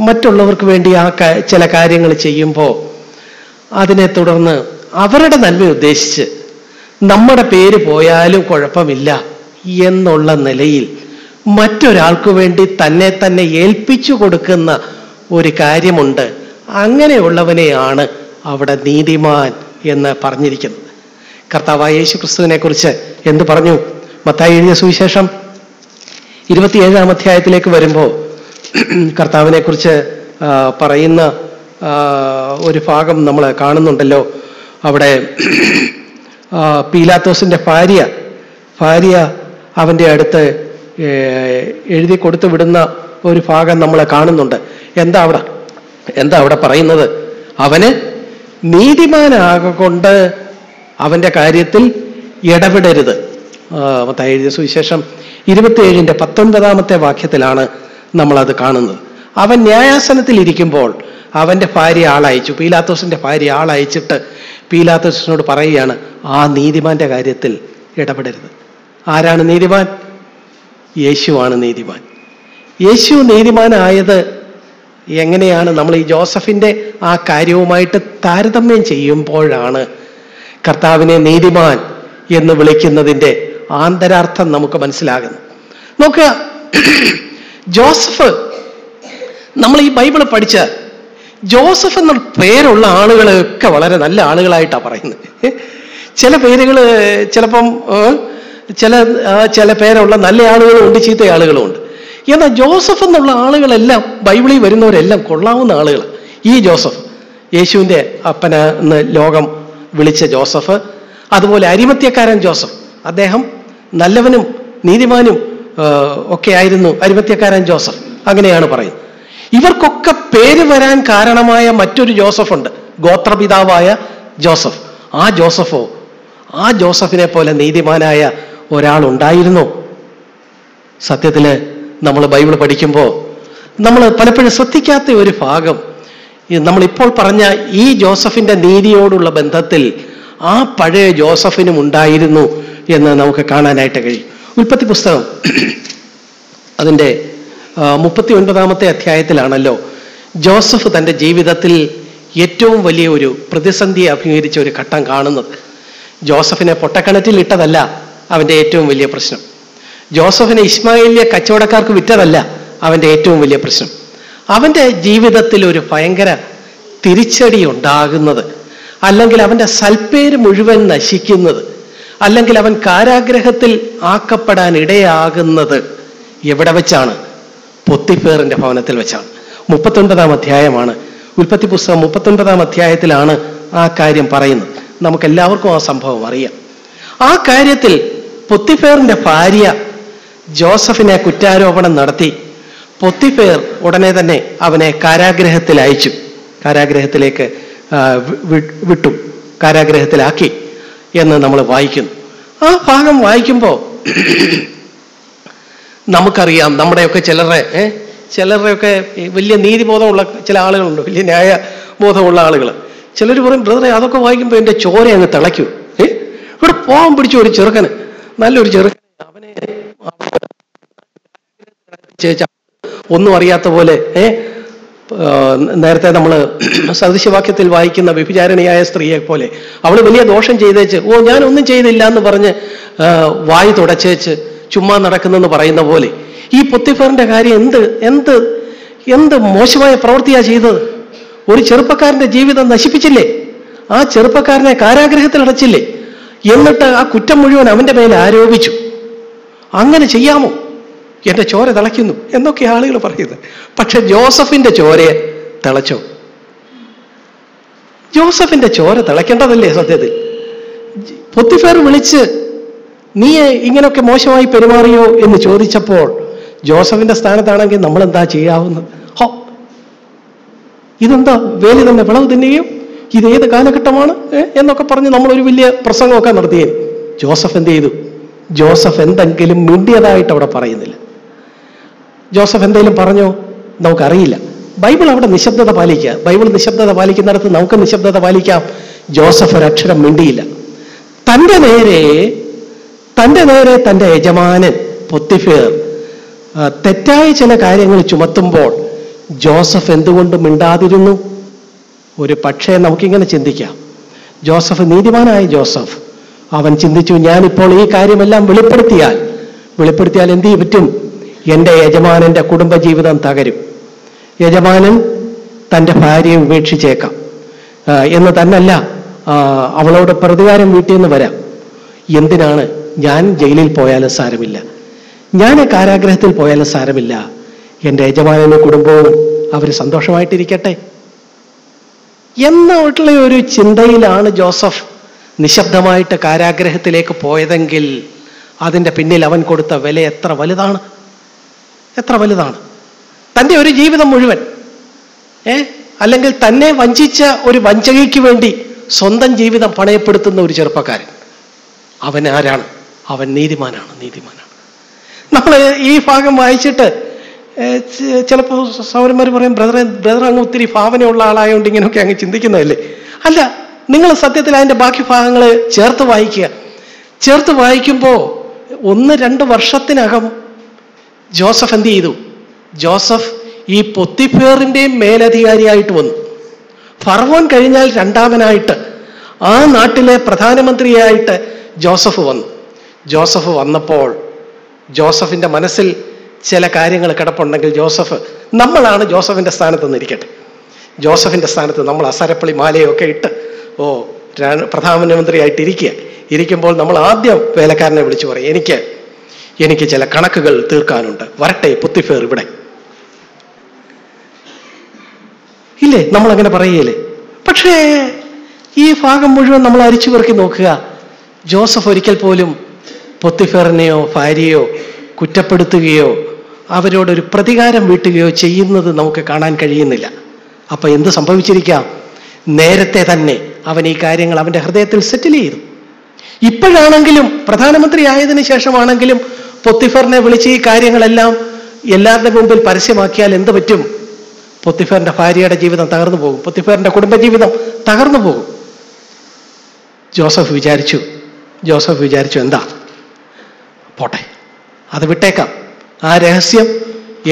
A: മറ്റുള്ളവർക്ക് വേണ്ടി ആ ചില കാര്യങ്ങൾ ചെയ്യുമ്പോൾ അതിനെ തുടർന്ന് അവരുടെ നന്മ ഉദ്ദേശിച്ച് നമ്മുടെ പേര് പോയാലും കുഴപ്പമില്ല എന്നുള്ള നിലയിൽ മറ്റൊരാൾക്ക് വേണ്ടി തന്നെ തന്നെ ഏൽപ്പിച്ചു കൊടുക്കുന്ന ഒരു കാര്യമുണ്ട് അങ്ങനെയുള്ളവനെയാണ് അവിടെ നീതിമാൻ എന്ന് പറഞ്ഞിരിക്കുന്നത് കർത്താവായ യേശു ക്രിസ്തുവിനെ കുറിച്ച് എന്ത് പറഞ്ഞു മത്തായി എഴുതിയ സുവിശേഷം ഇരുപത്തിയേഴാം അധ്യായത്തിലേക്ക് വരുമ്പോൾ കർത്താവിനെ കുറിച്ച് പറയുന്ന ഒരു ഭാഗം നമ്മൾ കാണുന്നുണ്ടല്ലോ അവിടെ പീലാത്തോസിൻ്റെ ഭാര്യ ഭാര്യ അവൻ്റെ അടുത്ത് എഴുതി കൊടുത്തു വിടുന്ന ഒരു ഭാഗം നമ്മൾ കാണുന്നുണ്ട് എന്താ അവിടെ എന്താ അവിടെ പറയുന്നത് അവന് നീതിമാനാകൊണ്ട് അവൻ്റെ കാര്യത്തിൽ ഇടപെടരുത് എഴുതിയ സുവിശേഷം ഇരുപത്തിയേഴിൻ്റെ പത്തൊൻപതാമത്തെ വാക്യത്തിലാണ് നമ്മളത് കാണുന്നത് അവൻ ന്യായാസനത്തിൽ ഇരിക്കുമ്പോൾ അവൻ്റെ ഭാര്യ ആളയച്ചു പീലാത്തോസിൻ്റെ ഭാര്യ ആളയച്ചിട്ട് പീലാത്തസിനോട് പറയുകയാണ് ആ നീതിമാന്റെ കാര്യത്തിൽ ഇടപെടരുത് ആരാണ് നീതിമാൻ യേശുവാണ് നീതിമാൻ യേശു നീതിമാനായത് എങ്ങനെയാണ് നമ്മൾ ഈ ജോസഫിൻ്റെ ആ കാര്യവുമായിട്ട് താരതമ്യം ചെയ്യുമ്പോഴാണ് കർത്താവിനെ നീതിമാൻ എന്ന് വിളിക്കുന്നതിൻ്റെ ആന്തരാർത്ഥം നമുക്ക് മനസ്സിലാകുന്നു നോക്കുക ജോസഫ് നമ്മൾ ഈ ബൈബിൾ പഠിച്ച ജോസഫ് എന്ന പേരുള്ള ആളുകളൊക്കെ വളരെ നല്ല ആളുകളായിട്ടാണ് പറയുന്നത് ചില പേരുകൾ ചിലപ്പം ചില ചില പേരുള്ള നല്ല ആളുകളും ഉണ്ട് ചീത്ത ആളുകളും ഉണ്ട് എന്നാൽ ജോസഫ് എന്നുള്ള ആളുകളെല്ലാം ബൈബിളിൽ വരുന്നവരെല്ലാം കൊള്ളാവുന്ന ആളുകൾ ഈ ജോസഫ് യേശുവിൻ്റെ അപ്പന എന്ന് ലോകം വിളിച്ച ജോസഫ് അതുപോലെ അരിമത്യക്കാരൻ ജോസഫ് അദ്ദേഹം നല്ലവനും നീതിമാനും ഒക്കെ ആയിരുന്നു അരിമത്യക്കാരൻ ജോസഫ് അങ്ങനെയാണ് പറയുന്നത് ഇവർക്കൊക്കെ പേര് വരാൻ കാരണമായ മറ്റൊരു ജോസഫ് ഉണ്ട് ഗോത്രപിതാവായ ജോസഫ് ആ ജോസഫോ ആ ജോസഫിനെ പോലെ നീതിമാനായ ഒരാൾ ഉണ്ടായിരുന്നു സത്യത്തിൽ നമ്മൾ ബൈബിൾ പഠിക്കുമ്പോൾ നമ്മൾ പലപ്പോഴും ശ്രദ്ധിക്കാത്ത ഒരു ഭാഗം നമ്മളിപ്പോൾ പറഞ്ഞ ഈ ജോസഫിന്റെ നീതിയോടുള്ള ബന്ധത്തിൽ ആ പഴയ ജോസഫിനും ഉണ്ടായിരുന്നു എന്ന് നമുക്ക് കാണാനായിട്ട് കഴിയും ഉൽപ്പത്തി പുസ്തകം അതിൻ്റെ മുപ്പത്തി ഒൻപതാമത്തെ അധ്യായത്തിലാണല്ലോ ജോസഫ് തൻ്റെ ജീവിതത്തിൽ ഏറ്റവും വലിയ ഒരു പ്രതിസന്ധിയെ അഭിമുഖീകരിച്ച ഒരു ഘട്ടം കാണുന്നത് ജോസഫിനെ പൊട്ടക്കണറ്റിൽ ഇട്ടതല്ല അവൻ്റെ ഏറ്റവും വലിയ പ്രശ്നം ജോസഫിനെ ഇസ്മായിലിയ കച്ചവടക്കാർക്ക് വിറ്റതല്ല അവൻ്റെ ഏറ്റവും വലിയ പ്രശ്നം അവൻ്റെ ജീവിതത്തിൽ ഒരു ഭയങ്കര തിരിച്ചടി ഉണ്ടാകുന്നത് അല്ലെങ്കിൽ അവൻ്റെ സൽപ്പേര് മുഴുവൻ നശിക്കുന്നത് അല്ലെങ്കിൽ അവൻ കാരാഗ്രഹത്തിൽ ആക്കപ്പെടാൻ ഇടയാകുന്നത് എവിടെ വെച്ചാണ് പൊത്തിപ്പേറിന്റെ ഭവനത്തിൽ വെച്ചാണ് മുപ്പത്തൊൻപതാം അധ്യായമാണ് ഉൽപ്പത്തി പുസ്തകം മുപ്പത്തൊൻപതാം അധ്യായത്തിലാണ് ആ കാര്യം പറയുന്നത് നമുക്കെല്ലാവർക്കും ആ സംഭവം അറിയാം ആ കാര്യത്തിൽ പൊത്തിപ്പേറിന്റെ ഭാര്യ ജോസഫിനെ കുറ്റാരോപണം നടത്തി പൊത്തിപ്പേർ ഉടനെ തന്നെ അവനെ കാരാഗ്രഹത്തിൽ അയച്ചു കാരാഗ്രഹത്തിലേക്ക് വിട്ടു കാരാഗ്രഹത്തിലാക്കി എന്ന് നമ്മൾ വായിക്കുന്നു ആ ഭാഗം വായിക്കുമ്പോൾ നമുക്കറിയാം നമ്മുടെയൊക്കെ ചിലരെ ഏഹ് ചിലരുടെയൊക്കെ വലിയ നീതിബോധമുള്ള ചില ആളുകളുണ്ട് വലിയ ന്യായ ബോധമുള്ള ആളുകൾ ചിലർ പറയും ബ്രദറെ അതൊക്കെ വായിക്കുമ്പോൾ എൻ്റെ ചോര അങ്ങ് തിളയ്ക്കും ഏഹ് ഇവിടെ പോകാൻ പിടിച്ചു ഒരു ചെറുക്കന് നല്ലൊരു ചെറുക്കൻ അവനെ ഒന്നും അറിയാത്ത പോലെ ഏഹ് നേരത്തെ നമ്മൾ സദൃശ്യവാക്യത്തിൽ വായിക്കുന്ന വിഭിചാരണിയായ സ്ത്രീയെ പോലെ അവൾ വലിയ ദോഷം ചെയ്തേച്ച് ഓ ഞാനൊന്നും ചെയ്തില്ല എന്ന് പറഞ്ഞ് വായി തുടച്ചേച്ച് ചുമ്മാ നടക്കുന്നെന്ന് പറയുന്ന പോലെ ഈ പൊത്തിഫറിന്റെ കാര്യം എന്ത് എന്ത് എന്ത് മോശമായ പ്രവൃത്തിയാ ചെയ്തത് ഒരു ചെറുപ്പക്കാരന്റെ ജീവിതം നശിപ്പിച്ചില്ലേ ആ ചെറുപ്പക്കാരനെ കാരാഗ്രഹത്തിൽ അടച്ചില്ലേ എന്നിട്ട് ആ കുറ്റം മുഴുവൻ അവന്റെ മേൽ ആരോപിച്ചു അങ്ങനെ ചെയ്യാമോ എന്റെ ചോര തിളയ്ക്കുന്നു എന്നൊക്കെ ആളുകൾ പറയുന്നത് പക്ഷെ ജോസഫിന്റെ ചോരയെ തിളച്ചോ ജോസഫിന്റെ ചോര തിളയ്ക്കേണ്ടതല്ലേ സത്യത്തിൽ പൊത്തിഫേർ വിളിച്ച് നീ ഇങ്ങനെയൊക്കെ മോശമായി പെരുമാറിയോ എന്ന് ചോദിച്ചപ്പോൾ ജോസഫിന്റെ സ്ഥാനത്താണെങ്കിൽ നമ്മൾ എന്താ ചെയ്യാവുന്നത് ഹോ ഇതെന്താ വേലി തന്നെ വിളവ് തന്നെയും ഇത് ഏത് കാലഘട്ടമാണ് എന്നൊക്കെ പറഞ്ഞ് ഒരു വലിയ പ്രസംഗമൊക്കെ നടത്തിയത് ജോസഫ് എന്ത് ചെയ്തു ജോസഫ് എന്തെങ്കിലും മിണ്ടിയതായിട്ട് അവിടെ പറയുന്നില്ല ജോസഫ് എന്തെങ്കിലും പറഞ്ഞോ നമുക്കറിയില്ല ബൈബിൾ അവിടെ നിശബ്ദത പാലിക്കുക ബൈബിൾ നിശബ്ദത പാലിക്കുന്നിടത്ത് നമുക്ക് നിശബ്ദത പാലിക്കാം ജോസഫ് ഒരക്ഷരം മിണ്ടിയില്ല തൻ്റെ നേരെ തൻ്റെ നേരെ തൻ്റെ യജമാനൻ പൊത്തിഫേർ തെറ്റായ ചില കാര്യങ്ങൾ ചുമത്തുമ്പോൾ ജോസഫ് എന്തുകൊണ്ട് മിണ്ടാതിരുന്നു ഒരു പക്ഷേ നമുക്കിങ്ങനെ ചിന്തിക്കാം ജോസഫ് നീതിമാനായ ജോസഫ് അവൻ ചിന്തിച്ചു ഞാനിപ്പോൾ ഈ കാര്യമെല്ലാം വെളിപ്പെടുത്തിയാൽ വെളിപ്പെടുത്തിയാൽ എന്ത് പറ്റും എൻ്റെ യജമാനൻ്റെ കുടുംബജീവിതം തകരും യജമാനൻ തൻ്റെ ഭാര്യയെ ഉപേക്ഷിച്ചേക്കാം എന്ന് തന്നല്ല അവളോട് പ്രതികാരം വീട്ടിൽ നിന്ന് വരാം എന്തിനാണ് ഞാൻ ജയിലിൽ പോയാലും സാരമില്ല ഞാൻ കാരാഗ്രഹത്തിൽ പോയാലും സാരമില്ല എൻ്റെ യജമാനനും കുടുംബവും അവർ സന്തോഷമായിട്ടിരിക്കട്ടെ എന്നുള്ള ഒരു ചിന്തയിലാണ് ജോസഫ് നിശബ്ദമായിട്ട് കാരാഗ്രഹത്തിലേക്ക് പോയതെങ്കിൽ അതിൻ്റെ പിന്നിൽ അവൻ കൊടുത്ത വില എത്ര വലുതാണ് എത്ര വലുതാണ് തൻ്റെ ഒരു ജീവിതം മുഴുവൻ ഏ അല്ലെങ്കിൽ തന്നെ വഞ്ചിച്ച ഒരു വഞ്ചകയ്ക്ക് വേണ്ടി സ്വന്തം ജീവിതം പണയപ്പെടുത്തുന്ന ഒരു ചെറുപ്പക്കാരൻ അവൻ ആരാണ് അവൻ നീതിമാനാണ് നീതിമാനാണ് നമ്മൾ ഈ ഭാഗം വായിച്ചിട്ട് ചിലപ്പോൾ സൗരന്മാർ പറയും ബ്രദർ ബ്രദർ അങ്ങ് ഒത്തിരി ഭാവനയുള്ള ആളായതുകൊണ്ട് ഇങ്ങനെയൊക്കെ അങ്ങ് ചിന്തിക്കുന്നതല്ലേ അല്ല നിങ്ങൾ സത്യത്തിൽ അതിൻ്റെ ബാക്കി ഭാഗങ്ങൾ ചേർത്ത് വായിക്കുക ചേർത്ത് വായിക്കുമ്പോൾ ഒന്ന് രണ്ട് വർഷത്തിനകം ജോസഫ് എന്ത് ചെയ്തു ജോസഫ് ഈ പൊത്തിപ്പേറിൻ്റെയും മേലധികാരിയായിട്ട് വന്നു ഫർവോൻ കഴിഞ്ഞാൽ രണ്ടാമനായിട്ട് ആ നാട്ടിലെ പ്രധാനമന്ത്രിയായിട്ട് ജോസഫ് വന്നു ജോസഫ് വന്നപ്പോൾ ജോസഫിൻ്റെ മനസ്സിൽ ചില കാര്യങ്ങൾ കിടപ്പുണ്ടെങ്കിൽ ജോസഫ് നമ്മളാണ് ജോസഫിൻ്റെ സ്ഥാനത്ത് നിന്നിരിക്കട്ടെ ജോസഫിൻ്റെ സ്ഥാനത്ത് നമ്മൾ അസരപ്പളി മാലയൊക്കെ ഇട്ട് ഓ പ്രധാനമന്ത്രിയായിട്ട് ഇരിക്കുക ഇരിക്കുമ്പോൾ നമ്മൾ ആദ്യം വേലക്കാരനെ വിളിച്ചു പറയും എനിക്ക് എനിക്ക് ചില കണക്കുകൾ തീർക്കാനുണ്ട് വരട്ടെ പുത്തിഫേർ ഇവിടെ ഇല്ലേ നമ്മൾ അങ്ങനെ പറയുകയില്ലേ പക്ഷേ ഈ ഭാഗം മുഴുവൻ നമ്മൾ അരിച്ചു പെറുക്കി നോക്കുക ജോസഫ് ഒരിക്കൽ പോലും പൊത്തിഫറിനെയോ ഭാര്യയോ കുറ്റപ്പെടുത്തുകയോ അവരോടൊരു പ്രതികാരം വീട്ടുകയോ ചെയ്യുന്നത് നമുക്ക് കാണാൻ കഴിയുന്നില്ല അപ്പം എന്ത് സംഭവിച്ചിരിക്കാം നേരത്തെ തന്നെ അവൻ ഈ കാര്യങ്ങൾ അവൻ്റെ ഹൃദയത്തിൽ സെറ്റിൽ ചെയ്തു ഇപ്പോഴാണെങ്കിലും പ്രധാനമന്ത്രി ആയതിനു ശേഷമാണെങ്കിലും പൊത്തിഫറിനെ വിളിച്ച് ഈ കാര്യങ്ങളെല്ലാം എല്ലാവരുടെ മുമ്പിൽ പരസ്യമാക്കിയാൽ എന്ത് പറ്റും പൊത്തിഫറിന്റെ ഭാര്യയുടെ ജീവിതം തകർന്നു പോകും പൊത്തിഫറിന്റെ കുടുംബജീവിതം തകർന്നു പോകും ജോസഫ് വിചാരിച്ചു ജോസഫ് വിചാരിച്ചു എന്താ പോട്ടെ അത് വിട്ടേക്കാം ആ രഹസ്യം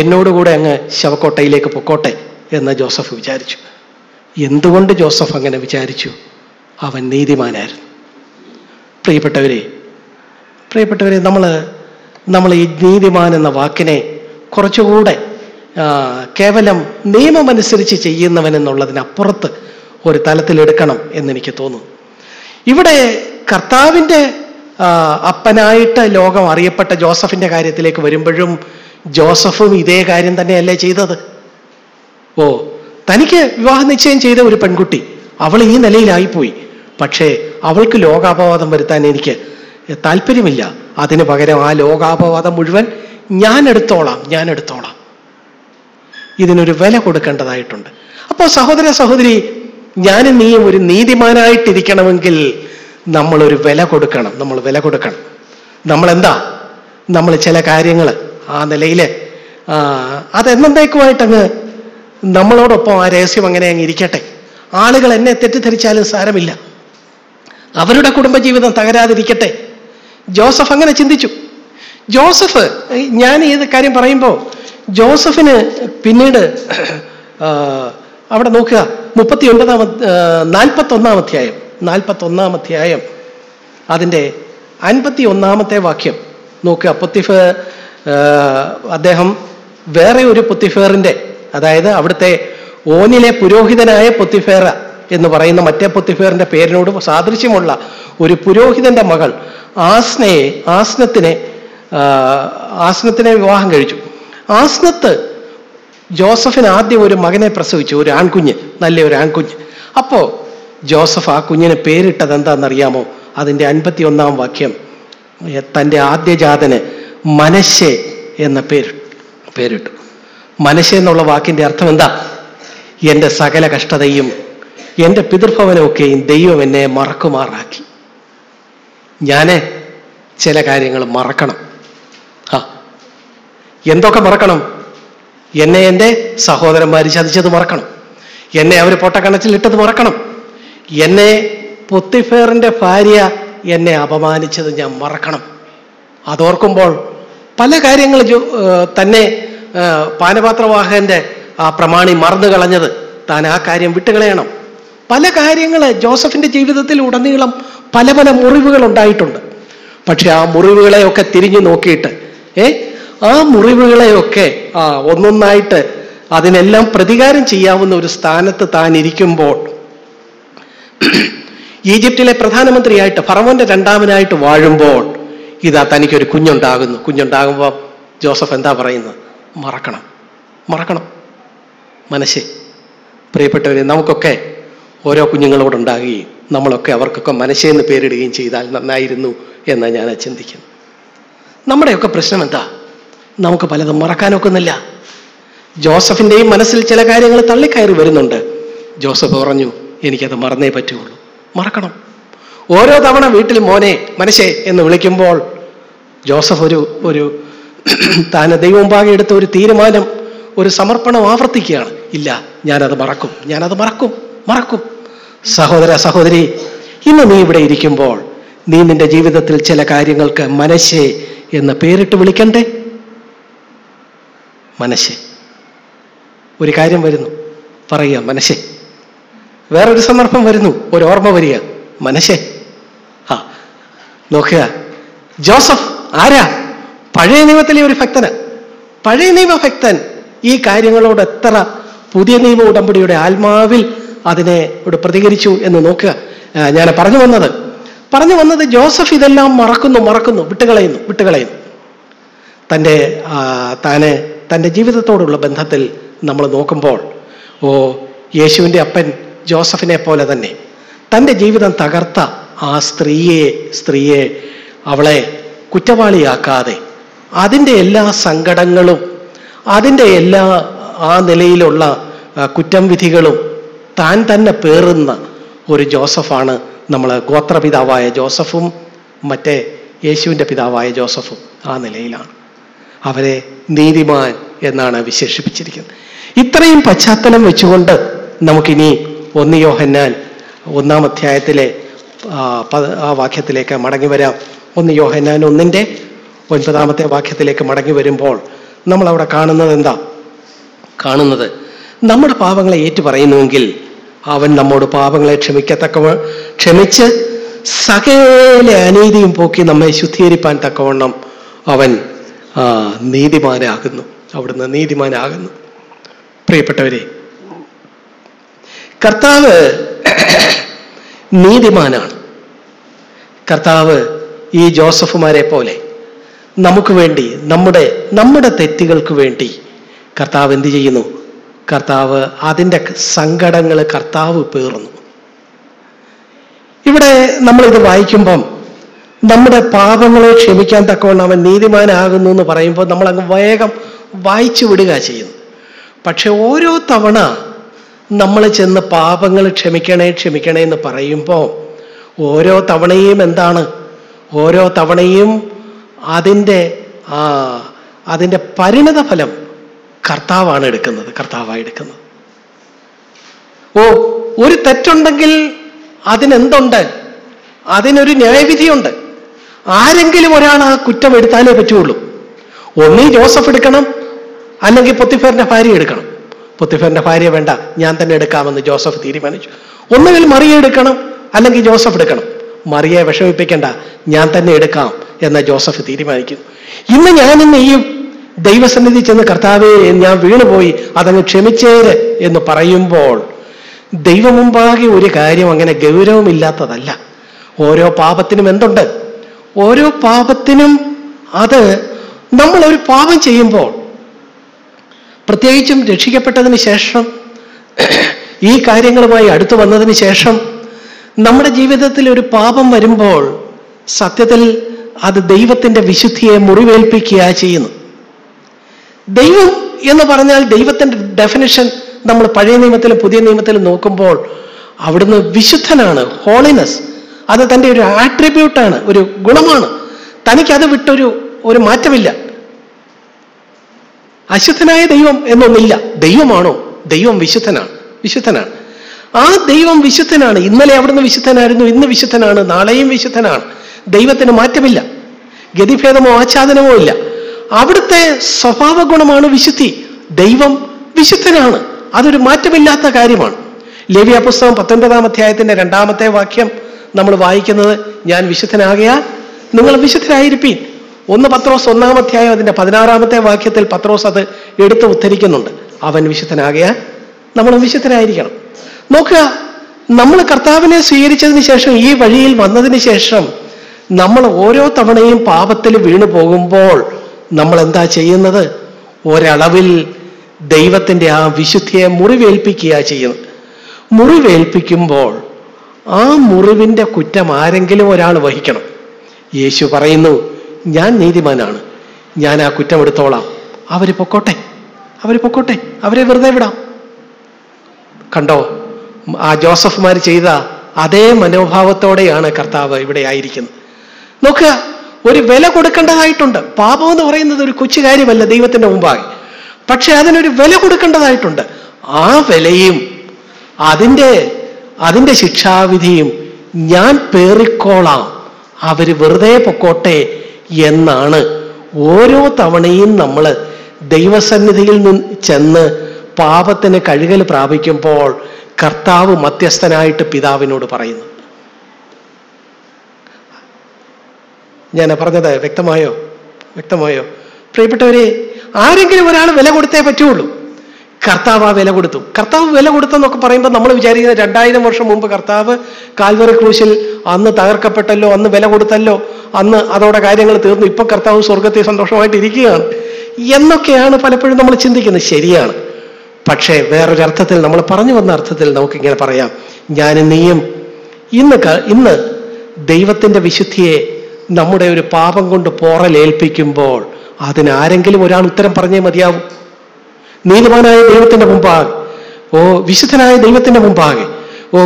A: എന്നോടുകൂടെ അങ്ങ് ശവക്കോട്ടയിലേക്ക് പൊക്കോട്ടെ എന്ന് ജോസഫ് വിചാരിച്ചു എന്തുകൊണ്ട് ജോസഫ് അങ്ങനെ വിചാരിച്ചു അവൻ നീതിമാനായിരുന്നു പ്രിയപ്പെട്ടവരെ പ്രിയപ്പെട്ടവരെ നമ്മൾ നമ്മൾ ഈ നീതിമാൻ എന്ന വാക്കിനെ കുറച്ചുകൂടെ കേവലം നിയമമനുസരിച്ച് ചെയ്യുന്നവൻ എന്നുള്ളതിനപ്പുറത്ത് ഒരു തലത്തിലെടുക്കണം എന്നെനിക്ക് തോന്നുന്നു ഇവിടെ കർത്താവിൻ്റെ അപ്പനായിട്ട് ലോകം അറിയപ്പെട്ട ജോസഫിൻ്റെ കാര്യത്തിലേക്ക് വരുമ്പോഴും ജോസഫും ഇതേ കാര്യം തന്നെയല്ലേ ചെയ്തത് ഓ തനിക്ക് വിവാഹ നിശ്ചയം ചെയ്ത ഒരു പെൺകുട്ടി അവൾ ഈ നിലയിലായിപ്പോയി പക്ഷേ അവൾക്ക് ലോകാപവാദം വരുത്താൻ എനിക്ക് താല്പര്യമില്ല അതിന് പകരം ആ ലോകാപവാദം മുഴുവൻ ഞാൻ എടുത്തോളാം ഞാൻ എടുത്തോളാം ഇതിനൊരു വില കൊടുക്കേണ്ടതായിട്ടുണ്ട് അപ്പോൾ സഹോദര സഹോദരി ഞാനും നീയും ഒരു നീതിമാനായിട്ടിരിക്കണമെങ്കിൽ നമ്മളൊരു വില കൊടുക്കണം നമ്മൾ വില കൊടുക്കണം നമ്മളെന്താ നമ്മൾ ചില കാര്യങ്ങൾ ആ നിലയിൽ അതെന്നെന്തേക്കുമായിട്ടങ്ങ് നമ്മളോടൊപ്പം ആ രഹസ്യം അങ്ങനെ അങ്ങ് ഇരിക്കട്ടെ ആളുകൾ എന്നെ തെറ്റിദ്ധരിച്ചാലും സാരമില്ല അവരുടെ കുടുംബജീവിതം തകരാതിരിക്കട്ടെ ജോസഫ് അങ്ങനെ ചിന്തിച്ചു ജോസഫ് ഞാൻ ഏത് കാര്യം പറയുമ്പോൾ ജോസഫിന് പിന്നീട് അവിടെ നോക്കുക മുപ്പത്തി ഒൻപതാം നാൽപ്പത്തൊന്നാം അധ്യായം നാൽപ്പത്തൊന്നാം അധ്യായം അതിൻ്റെ അൻപത്തി ഒന്നാമത്തെ വാക്യം നോക്കുക പൊത്തിഫ് അദ്ദേഹം വേറെ ഒരു പുത്തിഫേറിൻ്റെ അതായത് അവിടുത്തെ ഓനിലെ പുരോഹിതനായ പുത്തിഫേറ എന്ന് പറയുന്ന മറ്റേ പുത്തിഫേറിൻ്റെ പേരിനോട് സാദൃശ്യമുള്ള ഒരു പുരോഹിതൻ്റെ മകൾ ആസ്നയെ ആസ്നത്തിനെ ആസ്നത്തിനെ വിവാഹം കഴിച്ചു ആസ്നത്ത് ജോസഫിന് ആദ്യം ഒരു മകനെ പ്രസവിച്ചു ഒരു ആൺകുഞ്ഞ് നല്ല ഒരു ആൺകുഞ്ഞ് അപ്പോൾ ജോസഫ് ആ കുഞ്ഞിനെ പേരിട്ടത് എന്താണെന്നറിയാമോ അതിൻ്റെ അൻപത്തി ഒന്നാം വാക്യം തൻ്റെ ജാതന് മനശ്ശെ എന്ന പേര് പേരിട്ടു മനശ്ശെ എന്നുള്ള വാക്കിൻ്റെ അർത്ഥം എന്താ എൻ്റെ സകല കഷ്ടതയും എൻ്റെ പിതൃഭവനമൊക്കെയും ദൈവം എന്നെ മറക്കുമാറാക്കി ഞാൻ ചില കാര്യങ്ങൾ മറക്കണം ആ എന്തൊക്കെ മറക്കണം എന്നെ എൻ്റെ സഹോദരന്മാർ ചതിച്ചത് മറക്കണം എന്നെ അവർ പൊട്ടക്കണച്ചിലിട്ടത് മറക്കണം എന്നെ പൊത്തിഫേറിൻ്റെ ഭാര്യ എന്നെ അപമാനിച്ചത് ഞാൻ മറക്കണം അതോർക്കുമ്പോൾ പല കാര്യങ്ങൾ തന്നെ പാനപാത്രവാഹകന്റെ ആ പ്രമാണി മറന്നു കളഞ്ഞത് താൻ ആ കാര്യം വിട്ടുകളയണം പല കാര്യങ്ങൾ ജോസഫിന്റെ ജീവിതത്തിൽ ഉടനീളം പല പല മുറിവുകൾ ഉണ്ടായിട്ടുണ്ട് പക്ഷെ ആ മുറിവുകളെയൊക്കെ തിരിഞ്ഞു നോക്കിയിട്ട് ഏ ആ മുറിവുകളെയൊക്കെ ആ ഒന്നൊന്നായിട്ട് അതിനെല്ലാം പ്രതികാരം ചെയ്യാവുന്ന ഒരു സ്ഥാനത്ത് താൻ ഇരിക്കുമ്പോൾ ഈജിപ്തിലെ പ്രധാനമന്ത്രിയായിട്ട് ഫറവോന്റെ രണ്ടാമനായിട്ട് വാഴുമ്പോൾ ഇതാ തനിക്കൊരു കുഞ്ഞുണ്ടാകുന്നു കുഞ്ഞുണ്ടാകുമ്പോൾ ജോസഫ് എന്താ പറയുന്നത് മറക്കണം മറക്കണം മനസ്സെ പ്രിയപ്പെട്ടവരെ നമുക്കൊക്കെ ഓരോ ഉണ്ടാകുകയും നമ്മളൊക്കെ അവർക്കൊക്കെ മനസ്സേന്ന് പേരിടുകയും ചെയ്താൽ നന്നായിരുന്നു എന്ന് ഞാൻ ചിന്തിക്കുന്നു നമ്മുടെയൊക്കെ പ്രശ്നം എന്താ നമുക്ക് പലതും മറക്കാനൊക്കുന്നില്ല ജോസഫിൻ്റെയും മനസ്സിൽ ചില കാര്യങ്ങൾ തള്ളിക്കയറി വരുന്നുണ്ട് ജോസഫ് പറഞ്ഞു എനിക്കത് മറന്നേ പറ്റുകയുള്ളൂ മറക്കണം ഓരോ തവണ വീട്ടിൽ മോനെ മനശേ എന്ന് വിളിക്കുമ്പോൾ ജോസഫ് ഒരു ഒരു താൻ ദൈവമുമ്പാകെ എടുത്ത ഒരു തീരുമാനം ഒരു സമർപ്പണം ആവർത്തിക്കുകയാണ് ഇല്ല ഞാനത് മറക്കും ഞാനത് മറക്കും മറക്കും സഹോദര സഹോദരി ഇന്ന് നീ ഇവിടെ ഇരിക്കുമ്പോൾ നീ നിന്റെ ജീവിതത്തിൽ ചില കാര്യങ്ങൾക്ക് മനശേ എന്ന് പേരിട്ട് വിളിക്കണ്ടേ മനശേ ഒരു കാര്യം വരുന്നു പറയുക മനശേ വേറൊരു സന്ദർഭം വരുന്നു ഒരു ഓർമ്മ വരിക മനശേ ആ നോക്കുക ജോസഫ് ആരാ പഴയ നിയമത്തിലെ ഒരു ഭക്തന് പഴയ നിയമ ഭക്തൻ ഈ കാര്യങ്ങളോട് എത്ര പുതിയ നിയമ ഉടമ്പടിയുടെ ആത്മാവിൽ അതിനെ പ്രതികരിച്ചു എന്ന് നോക്കുക ഞാൻ പറഞ്ഞു വന്നത് പറഞ്ഞു വന്നത് ജോസഫ് ഇതെല്ലാം മറക്കുന്നു മറക്കുന്നു വിട്ടുകളയുന്നു വിട്ടുകളയുന്നു തൻ്റെ താനെ തൻ്റെ ജീവിതത്തോടുള്ള ബന്ധത്തിൽ നമ്മൾ നോക്കുമ്പോൾ ഓ യേശുവിൻ്റെ അപ്പൻ ജോസഫിനെ പോലെ തന്നെ തൻ്റെ ജീവിതം തകർത്ത ആ സ്ത്രീയെ സ്ത്രീയെ അവളെ കുറ്റവാളിയാക്കാതെ അതിൻ്റെ എല്ലാ സങ്കടങ്ങളും അതിൻ്റെ എല്ലാ ആ നിലയിലുള്ള കുറ്റം വിധികളും താൻ തന്നെ പേറുന്ന ഒരു ജോസഫാണ് നമ്മൾ ഗോത്രപിതാവായ ജോസഫും മറ്റേ യേശുവിൻ്റെ പിതാവായ ജോസഫും ആ നിലയിലാണ് അവരെ നീതിമാൻ എന്നാണ് വിശേഷിപ്പിച്ചിരിക്കുന്നത് ഇത്രയും പശ്ചാത്തലം വെച്ചുകൊണ്ട് നമുക്കിനി ഒന്ന് യോഹന്നാൻ ഒന്നാം അധ്യായത്തിലെ ആ വാക്യത്തിലേക്ക് മടങ്ങി വരാം ഒന്ന് യോഹന്നാൻ ഒന്നിൻ്റെ ഒൻപതാമത്തെ വാക്യത്തിലേക്ക് മടങ്ങി വരുമ്പോൾ നമ്മൾ അവിടെ കാണുന്നത് എന്താ കാണുന്നത് നമ്മുടെ പാപങ്ങളെ ഏറ്റു പറയുന്നുവെങ്കിൽ അവൻ നമ്മോട് പാപങ്ങളെ ക്ഷമിക്കത്തക്ക ക്ഷമിച്ച് സകല അനീതിയും പോക്കി നമ്മെ ശുദ്ധീകരിപ്പാൻ തക്കവണ്ണം അവൻ നീതിമാനാകുന്നു അവിടുന്ന് നീതിമാനാകുന്നു പ്രിയപ്പെട്ടവരെ കർത്താവ് നീതിമാനാണ് കർത്താവ് ഈ ജോസഫുമാരെ പോലെ നമുക്ക് വേണ്ടി നമ്മുടെ നമ്മുടെ തെറ്റുകൾക്ക് വേണ്ടി കർത്താവ് എന്ത് ചെയ്യുന്നു കർത്താവ് അതിൻ്റെ സങ്കടങ്ങൾ കർത്താവ് പേറുന്നു ഇവിടെ നമ്മളിത് വായിക്കുമ്പം നമ്മുടെ പാപങ്ങളെ ക്ഷമിക്കാൻ തക്കവണ്ണം അവൻ നീതിമാനാകുന്നു എന്ന് പറയുമ്പോൾ നമ്മൾ വേഗം വായിച്ചു വിടുക ചെയ്യുന്നു പക്ഷെ ഓരോ തവണ നമ്മൾ ചെന്ന് പാപങ്ങൾ ക്ഷമിക്കണേ ക്ഷമിക്കണേ എന്ന് പറയുമ്പോൾ ഓരോ തവണയും എന്താണ് ഓരോ തവണയും അതിൻ്റെ അതിൻ്റെ പരിണിത ഫലം കർത്താവാണ് എടുക്കുന്നത് കർത്താവാണ് എടുക്കുന്നത് ഓ ഒരു തെറ്റുണ്ടെങ്കിൽ അതിനെന്തുണ്ട് അതിനൊരു ന്യായവിധിയുണ്ട് ആരെങ്കിലും ഒരാൾ ആ കുറ്റം എടുത്താലേ പറ്റുള്ളൂ ഒന്നീ ജോസഫ് എടുക്കണം അല്ലെങ്കിൽ പൊത്തിഫേറിന്റെ ഭാര്യ എടുക്കണം പുത്തിഫറിന്റെ ഭാര്യ വേണ്ട ഞാൻ തന്നെ എടുക്കാമെന്ന് ജോസഫ് തീരുമാനിച്ചു ഒന്നുകിൽ മറിയ എടുക്കണം അല്ലെങ്കിൽ ജോസഫ് എടുക്കണം മറിയെ വിഷമിപ്പിക്കേണ്ട ഞാൻ തന്നെ എടുക്കാം എന്ന് ജോസഫ് തീരുമാനിക്കുന്നു ഇന്ന് ഞാൻ ഇന്ന് ഈ ദൈവസന്നിധി ചെന്ന് കർത്താവെ ഞാൻ വീണുപോയി അതങ്ങ് ക്ഷമിച്ചേര് എന്ന് പറയുമ്പോൾ ദൈവമുമ്പാകെ ഒരു കാര്യം അങ്ങനെ ഗൗരവമില്ലാത്തതല്ല ഓരോ പാപത്തിനും എന്തുണ്ട് ഓരോ പാപത്തിനും അത് നമ്മൾ ഒരു പാപം ചെയ്യുമ്പോൾ പ്രത്യേകിച്ചും രക്ഷിക്കപ്പെട്ടതിന് ശേഷം ഈ കാര്യങ്ങളുമായി അടുത്തു വന്നതിന് ശേഷം നമ്മുടെ ജീവിതത്തിൽ ഒരു പാപം വരുമ്പോൾ സത്യത്തിൽ അത് ദൈവത്തിൻ്റെ വിശുദ്ധിയെ മുറിവേൽപ്പിക്കുക ചെയ്യുന്നു ദൈവം എന്ന് പറഞ്ഞാൽ ദൈവത്തിൻ്റെ ഡെഫിനിഷൻ നമ്മൾ പഴയ നിയമത്തിലും പുതിയ നിയമത്തിലും നോക്കുമ്പോൾ അവിടുന്ന് വിശുദ്ധനാണ് ഹോളിനെസ് അത് തൻ്റെ ഒരു ആട്രിബ്യൂട്ടാണ് ഒരു ഗുണമാണ് തനിക്കത് വിട്ടൊരു ഒരു മാറ്റമില്ല അശുദ്ധനായ ദൈവം എന്നൊന്നില്ല ദൈവമാണോ ദൈവം വിശുദ്ധനാണ് വിശുദ്ധനാണ് ആ ദൈവം വിശുദ്ധനാണ് ഇന്നലെ അവിടുന്ന് വിശുദ്ധനായിരുന്നു ഇന്ന് വിശുദ്ധനാണ് നാളെയും വിശുദ്ധനാണ് ദൈവത്തിന് മാറ്റമില്ല ഗതിഭേദമോ ആച്ഛാദനമോ ഇല്ല അവിടുത്തെ സ്വഭാവ ഗുണമാണ് വിശുദ്ധി ദൈവം വിശുദ്ധനാണ് അതൊരു മാറ്റമില്ലാത്ത കാര്യമാണ് ലേവ്യ പുസ്തകം പത്തൊൻപതാം അധ്യായത്തിന്റെ രണ്ടാമത്തെ വാക്യം നമ്മൾ വായിക്കുന്നത് ഞാൻ വിശുദ്ധനാകയാൽ നിങ്ങൾ വിശുദ്ധരായിരിക്കും ഒന്ന് പത്രോസ് ഒന്നാം അധ്യായം അതിൻ്റെ പതിനാറാമത്തെ വാക്യത്തിൽ പത്രോസ് അത് എടുത്ത് ഉദ്ധരിക്കുന്നുണ്ട് അവൻ വിശുദ്ധനാകയാൽ നമ്മൾ വിശുദ്ധനായിരിക്കണം നോക്കുക നമ്മൾ കർത്താവിനെ സ്വീകരിച്ചതിന് ശേഷം ഈ വഴിയിൽ വന്നതിന് ശേഷം നമ്മൾ ഓരോ തവണയും പാപത്തിൽ വീണു പോകുമ്പോൾ നമ്മൾ എന്താ ചെയ്യുന്നത് ഒരളവിൽ ദൈവത്തിൻ്റെ ആ വിശുദ്ധിയെ മുറിവേൽപ്പിക്കുക ചെയ്യുന്നത് മുറിവേൽപ്പിക്കുമ്പോൾ ആ മുറിവിൻ്റെ കുറ്റം ആരെങ്കിലും ഒരാൾ വഹിക്കണം യേശു പറയുന്നു ഞാൻ നീതിമാനാണ് ഞാൻ ആ കുറ്റം എടുത്തോളാം അവർ പൊക്കോട്ടെ അവർ പൊക്കോട്ടെ അവരെ വെറുതെ വിടാം കണ്ടോ ആ ജോസഫ്മാർ ചെയ്ത അതേ മനോഭാവത്തോടെയാണ് കർത്താവ് ഇവിടെ ആയിരിക്കുന്നത് നോക്കുക ഒരു വില കൊടുക്കേണ്ടതായിട്ടുണ്ട് പാപം എന്ന് പറയുന്നത് ഒരു കൊച്ചു കാര്യമല്ല ദൈവത്തിന്റെ മുമ്പാകെ പക്ഷെ അതിനൊരു വില കൊടുക്കേണ്ടതായിട്ടുണ്ട് ആ വിലയും അതിൻ്റെ അതിൻ്റെ ശിക്ഷാവിധിയും ഞാൻ പേറിക്കോളാം അവർ വെറുതെ പൊക്കോട്ടെ എന്നാണ് ഓരോ തവണയും നമ്മൾ ദൈവസന്നിധിയിൽ നിന്ന് ചെന്ന് പാപത്തിന് കഴുകൽ പ്രാപിക്കുമ്പോൾ കർത്താവ് മധ്യസ്ഥനായിട്ട് പിതാവിനോട് പറയുന്നു ഞാൻ പറഞ്ഞത് വ്യക്തമായോ വ്യക്തമായോ പ്രിയപ്പെട്ടവരെ ആരെങ്കിലും ഒരാൾ വില കൊടുത്തേ പറ്റുള്ളൂ കർത്താവ് ആ വില കൊടുത്തു കർത്താവ് വില കൊടുത്തെന്നൊക്കെ പറയുമ്പോൾ നമ്മൾ വിചാരിക്കുന്ന രണ്ടായിരം വർഷം മുമ്പ് കർത്താവ് കാൽവറി ക്രൂശിൽ അന്ന് തകർക്കപ്പെട്ടല്ലോ അന്ന് വില കൊടുത്തല്ലോ അന്ന് അതോടെ കാര്യങ്ങൾ തീർന്നു ഇപ്പൊ കർത്താവ് സ്വർഗത്തെ സന്തോഷമായിട്ട് ഇരിക്കുകയാണ് എന്നൊക്കെയാണ് പലപ്പോഴും നമ്മൾ ചിന്തിക്കുന്നത് ശരിയാണ് പക്ഷേ വേറൊരർത്ഥത്തിൽ നമ്മൾ പറഞ്ഞു വന്ന അർത്ഥത്തിൽ നമുക്കിങ്ങനെ പറയാം ഞാനും നീയും ഇന്ന് ഇന്ന് ദൈവത്തിന്റെ വിശുദ്ധിയെ നമ്മുടെ ഒരു പാപം കൊണ്ട് പോറലേൽപ്പിക്കുമ്പോൾ അതിനാരെങ്കിലും ഒരാൾ ഉത്തരം പറഞ്ഞേ മതിയാവും നീതിമാനായ ദൈവത്തിന്റെ മുമ്പാകെ ഓ വിശുദ്ധനായ ദൈവത്തിന്റെ മുമ്പാകെ ഓ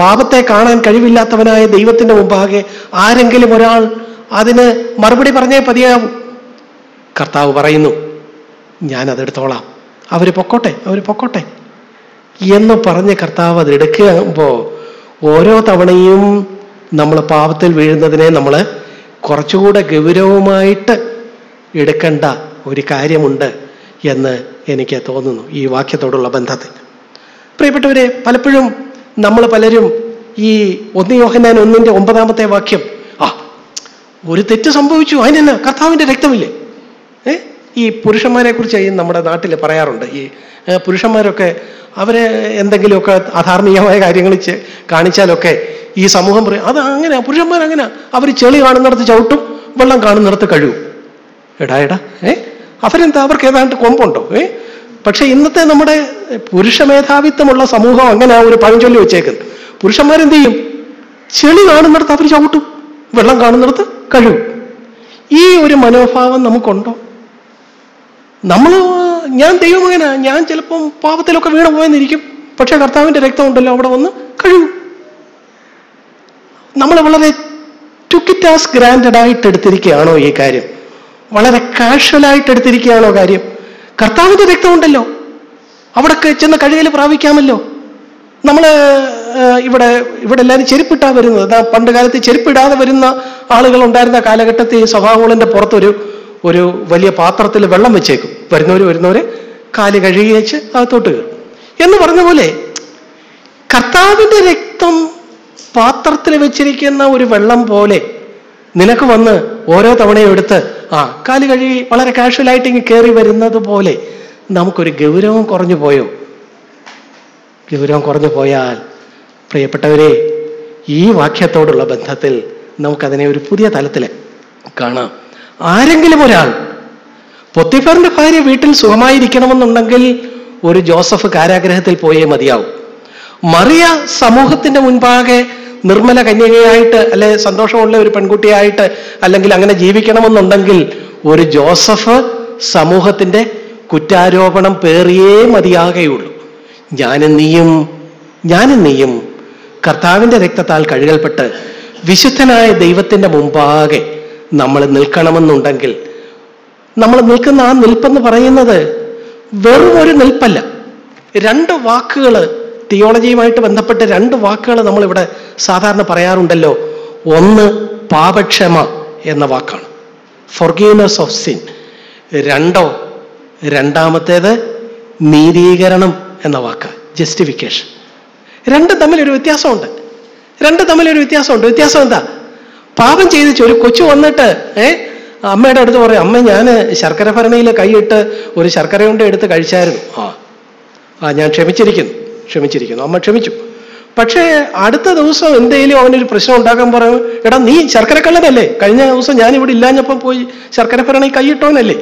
A: പാപത്തെ കാണാൻ കഴിവില്ലാത്തവനായ ദൈവത്തിന്റെ മുമ്പാകെ ആരെങ്കിലും ഒരാൾ അതിന് മറുപടി പറഞ്ഞേ പതിയാവും കർത്താവ് പറയുന്നു ഞാൻ അതെടുത്തോളാം അവർ പൊക്കോട്ടെ അവർ പൊക്കോട്ടെ എന്ന് പറഞ്ഞ് കർത്താവ് അതെടുക്കുമ്പോൾ ഓരോ തവണയും നമ്മൾ പാപത്തിൽ വീഴുന്നതിനെ നമ്മൾ കുറച്ചുകൂടെ ഗൗരവമായിട്ട് എടുക്കേണ്ട ഒരു കാര്യമുണ്ട് എന്ന് എനിക്ക് തോന്നുന്നു ഈ വാക്യത്തോടുള്ള ബന്ധത്തിൽ പ്രിയപ്പെട്ടവരെ പലപ്പോഴും നമ്മൾ പലരും ഈ ഒന്ന് യോഹനാൻ ഒന്നിൻ്റെ ഒമ്പതാമത്തെ വാക്യം ആ ഒരു തെറ്റ് സംഭവിച്ചു അതിനെന്നാ കർത്താവിൻ്റെ രക്തമില്ലേ ഏ ഈ പുരുഷന്മാരെ കുറിച്ച് നമ്മുടെ നാട്ടിൽ പറയാറുണ്ട് ഈ പുരുഷന്മാരൊക്കെ അവരെ എന്തെങ്കിലുമൊക്കെ അധാർമികമായ കാര്യങ്ങൾ കാണിച്ചാലൊക്കെ ഈ സമൂഹം പറയും അത് അങ്ങനെ പുരുഷന്മാരങ്ങനെ അവർ ചെളി കാണുന്നിടത്ത് ചവിട്ടും വെള്ളം കാണുന്നിടത്ത് കഴിവും എടാ എടാ ഏഹ് അവരെന്താ അവർക്ക് ഏതാണ്ട് കൊമ്പുണ്ടോ ഏ പക്ഷെ ഇന്നത്തെ നമ്മുടെ പുരുഷ മേധാവിത്വമുള്ള സമൂഹം അങ്ങനെ ഒരു പഴഞ്ചൊല്ലി വെച്ചേക്കുന്നത് പുരുഷന്മാരെന്ത് ചെയ്യും ചെളി കാണുന്നിടത്ത് അവർ ചവിട്ടും വെള്ളം കാണുന്നിടത്ത് കഴിവും ഈ ഒരു മനോഭാവം നമുക്കുണ്ടോ നമ്മൾ ഞാൻ ദൈവമകനാ ഞാൻ ചിലപ്പം പാപത്തിലൊക്കെ വീണ് പോയെന്നിരിക്കും പക്ഷെ കർത്താവിൻ്റെ രക്തമുണ്ടല്ലോ അവിടെ വന്ന് കഴിയും നമ്മൾ വളരെ ടുക്കിറ്റാസ് ഗ്രാൻഡഡ് ആയിട്ട് എടുത്തിരിക്കുകയാണോ ഈ കാര്യം വളരെ കാഷ്വലായിട്ട് എടുത്തിരിക്കുകയാണോ കാര്യം കർത്താവിന്റെ രക്തമുണ്ടല്ലോ അവിടെ ചെന്ന് കഴുകൽ പ്രാപിക്കാമല്ലോ നമ്മൾ ഇവിടെ ഇവിടെ എല്ലാവരും ചെരുപ്പിട്ടാ വരുന്നത് പണ്ട് കാലത്ത് ചെരുപ്പിടാതെ വരുന്ന ആളുകൾ ഉണ്ടായിരുന്ന കാലഘട്ടത്തിൽ സ്വഭാവങ്ങളിൻ്റെ പുറത്തൊരു ഒരു വലിയ പാത്രത്തിൽ വെള്ളം വെച്ചേക്കും വരുന്നവർ വരുന്നവർ കാല് കഴുകി വെച്ച് അകത്തോട്ട് കയറും എന്ന് പറഞ്ഞ പോലെ കർത്താവിൻ്റെ രക്തം പാത്രത്തിൽ വെച്ചിരിക്കുന്ന ഒരു വെള്ളം പോലെ നിനക്ക് വന്ന് ഓരോ തവണയും എടുത്ത് ആ കാല് കഴുകി വളരെ കാഷ്വലായിട്ട് ഇങ്ങ് കയറി വരുന്നത് പോലെ നമുക്കൊരു ഗൗരവം കുറഞ്ഞു പോയോ ഗൗരവം കുറഞ്ഞു പോയാൽ പ്രിയപ്പെട്ടവരെ ഈ വാക്യത്തോടുള്ള ബന്ധത്തിൽ നമുക്കതിനെ ഒരു പുതിയ തലത്തിൽ കാണാം ആരെങ്കിലും ഒരാൾ പൊത്തിഫറിന്റെ ഭാര്യ വീട്ടിൽ സുഖമായിരിക്കണമെന്നുണ്ടെങ്കിൽ ഒരു ജോസഫ് കാരാഗ്രഹത്തിൽ പോയേ മതിയാവും മറിയ സമൂഹത്തിന്റെ മുൻപാകെ നിർമ്മല കന്യകയായിട്ട് അല്ലെ സന്തോഷമുള്ള ഒരു പെൺകുട്ടിയായിട്ട് അല്ലെങ്കിൽ അങ്ങനെ ജീവിക്കണമെന്നുണ്ടെങ്കിൽ ഒരു ജോസഫ് സമൂഹത്തിന്റെ കുറ്റാരോപണം പേറിയേ മതിയാകെയുള്ളൂ ഞാനും നീയും ഞാനും നീയും കർത്താവിന്റെ രക്തത്താൽ കഴുകൽപ്പെട്ട് വിശുദ്ധനായ ദൈവത്തിന്റെ മുമ്പാകെ നമ്മൾ നിൽക്കണമെന്നുണ്ടെങ്കിൽ നമ്മൾ നിൽക്കുന്ന ആ നിൽപ്പെന്ന് പറയുന്നത് വെറും ഒരു നിൽപ്പല്ല രണ്ട് വാക്കുകൾ തിയോളജിയുമായിട്ട് ബന്ധപ്പെട്ട രണ്ട് വാക്കുകൾ നമ്മളിവിടെ സാധാരണ പറയാറുണ്ടല്ലോ ഒന്ന് പാപക്ഷമ എന്ന വാക്കാണ് ഫൊർഗീവ്നെസ് ഓഫ് സിൻ രണ്ടോ രണ്ടാമത്തേത് നീതീകരണം എന്ന വാക്ക് ജസ്റ്റിഫിക്കേഷൻ രണ്ട് തമ്മിലൊരു വ്യത്യാസമുണ്ട് രണ്ട് തമ്മിലൊരു വ്യത്യാസമുണ്ട് വ്യത്യാസം എന്താ പാപം ചെയ്തിച്ച് ഒരു കൊച്ചു വന്നിട്ട് ഏ അമ്മയുടെ അടുത്ത് പറയും അമ്മ ഞാൻ ശർക്കര ഭരണയിൽ കൈയിട്ട് ഒരു ശർക്കര കൊണ്ട് എടുത്ത് കഴിച്ചായിരുന്നു ആ ആ ഞാൻ ക്ഷമിച്ചിരിക്കുന്നു ക്ഷമിച്ചിരിക്കുന്നു അമ്മ ക്ഷമിച്ചു പക്ഷേ അടുത്ത ദിവസം എന്തെങ്കിലും അവനൊരു പ്രശ്നം ഉണ്ടാക്കാൻ പറയും എടാ നീ ശർക്കരക്കള്ളനല്ലേ കഴിഞ്ഞ ദിവസം ഞാൻ ഇവിടെ ഇല്ലാഞ്ഞപ്പം പോയി ശർക്കര ഭരണി കൈയിട്ടോനല്ലേ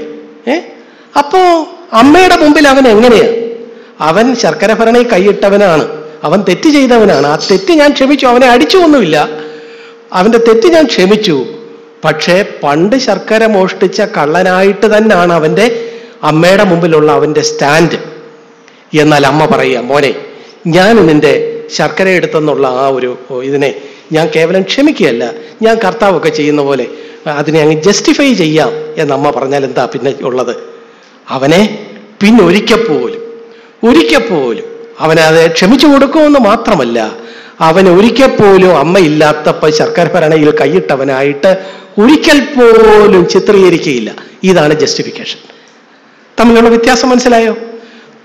A: ഏ അപ്പോ അമ്മയുടെ മുമ്പിൽ അവൻ എങ്ങനെയാ അവൻ ശർക്കര ഭരണി കൈയിട്ടവനാണ് അവൻ തെറ്റ് ചെയ്തവനാണ് ആ തെറ്റ് ഞാൻ ക്ഷമിച്ചു അവനെ അടിച്ചു ഒന്നുമില്ല അവന്റെ തെറ്റ് ഞാൻ ക്ഷമിച്ചു പക്ഷേ പണ്ട് ശർക്കര മോഷ്ടിച്ച കള്ളനായിട്ട് തന്നെയാണ് അവന്റെ അമ്മയുടെ മുമ്പിലുള്ള അവന്റെ സ്റ്റാൻഡ് എന്നാൽ അമ്മ പറയുക മോനെ ഞാൻ നിന്റെ ശർക്കര എടുത്തെന്നുള്ള ആ ഒരു ഇതിനെ ഞാൻ കേവലം ക്ഷമിക്കുകയല്ല ഞാൻ കർത്താവൊക്കെ ചെയ്യുന്ന പോലെ അതിനെ അങ്ങ് ജസ്റ്റിഫൈ ചെയ്യാം എന്ന് അമ്മ പറഞ്ഞാൽ എന്താ പിന്നെ ഉള്ളത് അവനെ പിന്നെ ഒരിക്കൽ പോലും ഒരിക്കൽ പോലും അവനെ അത് ക്ഷമിച്ചു കൊടുക്കുമെന്ന് മാത്രമല്ല അവൻ ഒരിക്കൽ പോലും അമ്മയില്ലാത്തപ്പോൾ ശർക്കര ഭരണയിൽ കൈയിട്ടവനായിട്ട് ഒരിക്കൽ പോലും ചിത്രീകരിക്കുകയില്ല ഇതാണ് ജസ്റ്റിഫിക്കേഷൻ തമ്മിലുള്ള വ്യത്യാസം മനസ്സിലായോ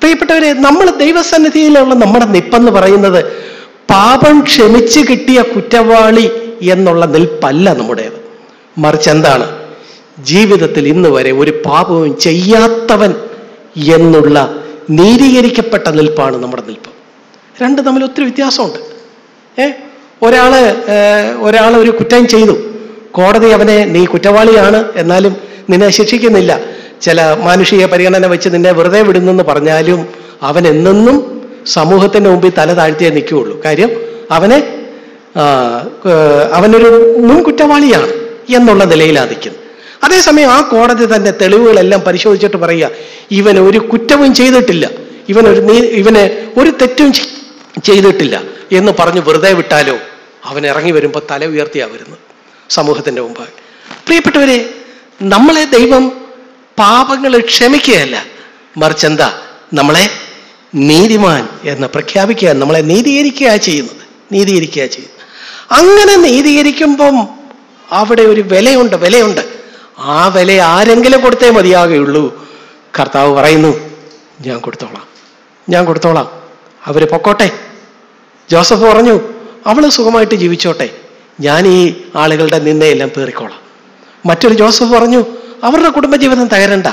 A: പ്രിയപ്പെട്ടവരെ നമ്മൾ ദൈവസന്നിധിയിലുള്ള നമ്മുടെ നിപ്പെന്ന് പറയുന്നത് പാപം ക്ഷമിച്ച് കിട്ടിയ കുറ്റവാളി എന്നുള്ള നിൽപ്പല്ല നമ്മുടേത് മറിച്ച് എന്താണ് ജീവിതത്തിൽ ഇന്ന് വരെ ഒരു പാപവും ചെയ്യാത്തവൻ എന്നുള്ള നീരീകരിക്കപ്പെട്ട നിൽപ്പാണ് നമ്മുടെ നിൽപ്പ് രണ്ട് തമ്മിൽ ഒത്തിരി വ്യത്യാസമുണ്ട് ഏ ഒരാള് ഒരാൾ ഒരു കുറ്റം ചെയ്തു കോടതി അവനെ നീ കുറ്റവാളിയാണ് എന്നാലും നിന്നെ ശിക്ഷിക്കുന്നില്ല ചില മാനുഷിക പരിഗണന വെച്ച് നിന്നെ വെറുതെ വിടുന്നെന്ന് പറഞ്ഞാലും അവൻ എന്നെന്നും സമൂഹത്തിന്റെ മുമ്പിൽ തല താഴ്ത്തിയേ നിൽക്കുകയുള്ളൂ കാര്യം അവനെ അവനൊരു മുൻകുറ്റവാളിയാണ് കുറ്റവാളിയാണ് എന്നുള്ള നിലയിലാണ് നിൽക്കുന്നത് അതേസമയം ആ കോടതി തന്നെ തെളിവുകളെല്ലാം പരിശോധിച്ചിട്ട് പറയുക ഇവൻ ഒരു കുറ്റവും ചെയ്തിട്ടില്ല ഇവൻ ഒരു ഇവന് ഒരു തെറ്റും ചെയ്തിട്ടില്ല എന്ന് പറഞ്ഞ് വെറുതെ വിട്ടാലോ അവൻ ഇറങ്ങി വരുമ്പോൾ തല ഉയർത്തിയാ വരുന്നത് സമൂഹത്തിൻ്റെ മുമ്പാകെ പ്രിയപ്പെട്ടവരെ നമ്മളെ ദൈവം പാപങ്ങളെ ക്ഷമിക്കുകയല്ല മറിച്ച് എന്താ നമ്മളെ നീതിമാൻ എന്ന് പ്രഖ്യാപിക്കുക നമ്മളെ നീതീകരിക്കുക ചെയ്യുന്നത് നീതീകരിക്കുക ചെയ്യുന്നത് അങ്ങനെ നീതീകരിക്കുമ്പം അവിടെ ഒരു വിലയുണ്ട് വിലയുണ്ട് ആ വില ആരെങ്കിലും കൊടുത്തേ മതിയാകുകയുള്ളൂ കർത്താവ് പറയുന്നു ഞാൻ കൊടുത്തോളാം ഞാൻ കൊടുത്തോളാം അവർ പൊക്കോട്ടെ ജോസഫ് പറഞ്ഞു അവൾ സുഖമായിട്ട് ജീവിച്ചോട്ടെ ഞാൻ ഈ ആളുകളുടെ നിന്നയെല്ലാം പേറിക്കോളാം മറ്റൊരു ജോസഫ് പറഞ്ഞു അവരുടെ കുടുംബജീവിതം തകരണ്ട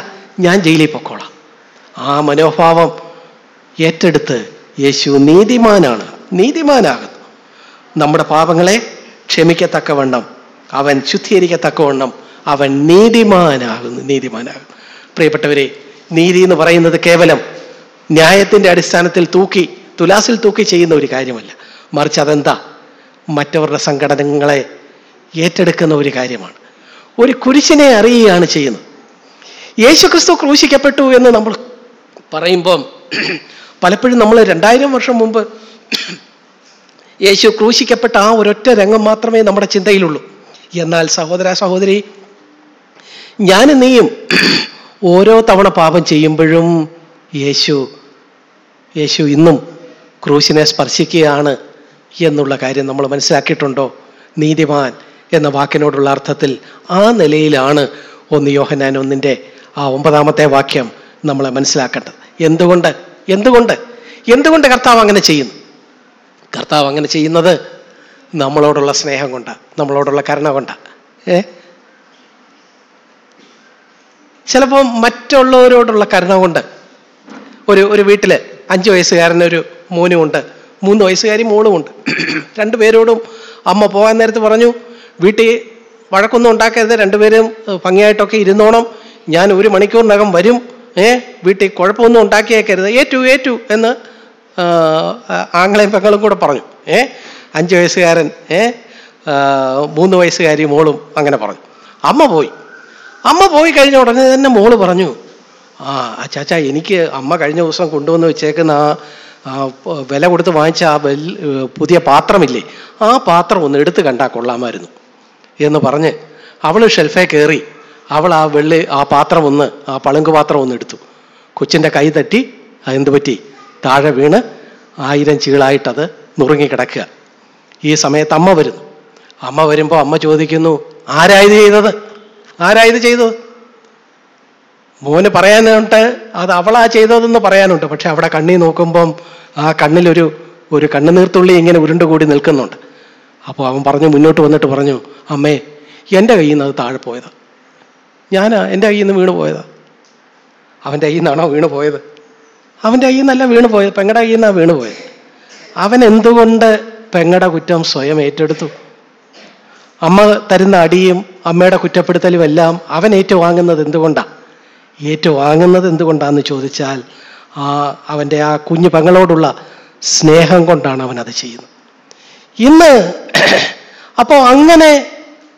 A: ഞാൻ ജയിലിൽ പൊക്കോളാം ആ മനോഭാവം ഏറ്റെടുത്ത് യേശു നീതിമാനാണ് നീതിമാനാകുന്നു നമ്മുടെ പാപങ്ങളെ ക്ഷമിക്കത്തക്കവണ്ണം അവൻ ശുദ്ധീകരിക്കത്തക്കവണ്ണം അവൻ നീതിമാനാകുന്നു നീതിമാനാകുന്നു പ്രിയപ്പെട്ടവരെ നീതി എന്ന് പറയുന്നത് കേവലം ന്യായത്തിൻ്റെ അടിസ്ഥാനത്തിൽ തൂക്കി തുലാസിൽ തൂക്കി ചെയ്യുന്ന ഒരു കാര്യമല്ല മറിച്ച് അതെന്താ മറ്റവരുടെ സംഘടനകളെ ഏറ്റെടുക്കുന്ന ഒരു കാര്യമാണ് ഒരു കുരിശിനെ അറിയുകയാണ് ചെയ്യുന്നത് യേശുക്രിസ്തു ക്രൂശിക്കപ്പെട്ടു എന്ന് നമ്മൾ പറയുമ്പം പലപ്പോഴും നമ്മൾ രണ്ടായിരം വർഷം മുമ്പ് യേശു ക്രൂശിക്കപ്പെട്ട ആ ഒരൊറ്റ രംഗം മാത്രമേ നമ്മുടെ ചിന്തയിലുള്ളൂ എന്നാൽ സഹോദര സഹോദരി ഞാൻ നീയും ഓരോ തവണ പാപം ചെയ്യുമ്പോഴും യേശു യേശു ഇന്നും ക്രൂശിനെ സ്പർശിക്കുകയാണ് എന്നുള്ള കാര്യം നമ്മൾ മനസ്സിലാക്കിയിട്ടുണ്ടോ നീതിമാൻ എന്ന വാക്കിനോടുള്ള അർത്ഥത്തിൽ ആ നിലയിലാണ് ഒന്ന് യോഹനാൻ ഒന്നിൻ്റെ ആ ഒമ്പതാമത്തെ വാക്യം നമ്മൾ മനസ്സിലാക്കേണ്ടത് എന്തുകൊണ്ട് എന്തുകൊണ്ട് എന്തുകൊണ്ട് കർത്താവ് അങ്ങനെ ചെയ്യുന്നു കർത്താവ് അങ്ങനെ ചെയ്യുന്നത് നമ്മളോടുള്ള സ്നേഹം കൊണ്ടാണ് നമ്മളോടുള്ള കരുണ കൊണ്ടാണ് ഏ ചിലപ്പോൾ മറ്റുള്ളവരോടുള്ള കരുണ കൊണ്ട് ഒരു ഒരു വീട്ടിൽ അഞ്ച് വയസ്സുകാരനൊരു മോനുമുണ്ട് മൂന്ന് വയസ്സുകാരി മോളുമുണ്ട് രണ്ടു പേരോടും അമ്മ പോകാൻ നേരത്ത് പറഞ്ഞു വീട്ടിൽ വഴക്കൊന്നും ഉണ്ടാക്കരുത് രണ്ടുപേരും ഭംഗിയായിട്ടൊക്കെ ഇരുന്നോണം ഞാൻ ഒരു മണിക്കൂറിനകം വരും ഏ വീട്ടിൽ കുഴപ്പമൊന്നും ഉണ്ടാക്കിയേക്കരുത് ഏറ്റു ഏറ്റു എന്ന് ആങ്ങളെയും പെങ്ങളും കൂടെ പറഞ്ഞു ഏ അഞ്ച് വയസ്സുകാരൻ ഏ മൂന്ന് വയസ്സുകാരി മോളും അങ്ങനെ പറഞ്ഞു അമ്മ പോയി അമ്മ പോയി കഴിഞ്ഞ ഉടനെ തന്നെ മോള് പറഞ്ഞു ആ അച്ചാച്ച എനിക്ക് അമ്മ കഴിഞ്ഞ ദിവസം കൊണ്ടുവന്ന് വെച്ചേക്കുന്ന ആ വില കൊടുത്ത് വാങ്ങിച്ച ആ പുതിയ പാത്രമില്ലേ ആ പാത്രം ഒന്ന് എടുത്ത് കണ്ടാൽ കൊള്ളാമായിരുന്നു എന്ന് പറഞ്ഞ് അവൾ ഷെൽഫേ കയറി അവൾ ആ വെള്ളി ആ പാത്രം ഒന്ന് ആ പളുങ്ക് പാത്രം ഒന്ന് എടുത്തു കൊച്ചിൻ്റെ കൈ തട്ടി അതെന്ത് പറ്റി താഴെ വീണ് ആയിരം ചീളായിട്ടത് നുറുങ്ങിക്കിടക്കുക ഈ സമയത്ത് അമ്മ വരുന്നു അമ്മ വരുമ്പോൾ അമ്മ ചോദിക്കുന്നു ആരായത് ചെയ്തത് ആരായത് ചെയ്തു മോന് പറയാനുണ്ട് അത് അവളാ ചെയ്തതെന്ന് പറയാനുണ്ട് പക്ഷെ അവിടെ കണ്ണി നോക്കുമ്പം ആ കണ്ണിലൊരു ഒരു കണ്ണുനീർത്തുള്ളി ഇങ്ങനെ ഉരുണ്ടുകൂടി നിൽക്കുന്നുണ്ട് അപ്പോൾ അവൻ പറഞ്ഞു മുന്നോട്ട് വന്നിട്ട് പറഞ്ഞു അമ്മേ എൻ്റെ കയ്യിൽ നിന്ന് അത് താഴെ പോയതാണ് ഞാൻ എൻ്റെ കയ്യിൽ നിന്ന് വീണ് പോയതാണ് അവൻ്റെ കയ്യിൽ നിന്നാണോ വീണ് പോയത് അവൻ്റെ കയ്യിൽ നിന്നല്ല വീണ് പോയത് പെങ്ങടെ കയ്യിൽ നിന്നാണ് വീണ് പോയത് അവൻ എന്തുകൊണ്ട് പെങ്ങടെ കുറ്റം സ്വയം ഏറ്റെടുത്തു അമ്മ തരുന്ന അടിയും അമ്മയുടെ കുറ്റപ്പെടുത്തലും എല്ലാം അവൻ ഏറ്റുവാങ്ങുന്നത് എന്തുകൊണ്ടാണ് ഏറ്റുവാങ്ങുന്നത് എന്തുകൊണ്ടാണെന്ന് ചോദിച്ചാൽ ആ അവൻ്റെ ആ കുഞ്ഞു പെങ്ങളോടുള്ള സ്നേഹം കൊണ്ടാണ് അവൻ അത് ചെയ്യുന്നത് ഇന്ന് അപ്പോ അങ്ങനെ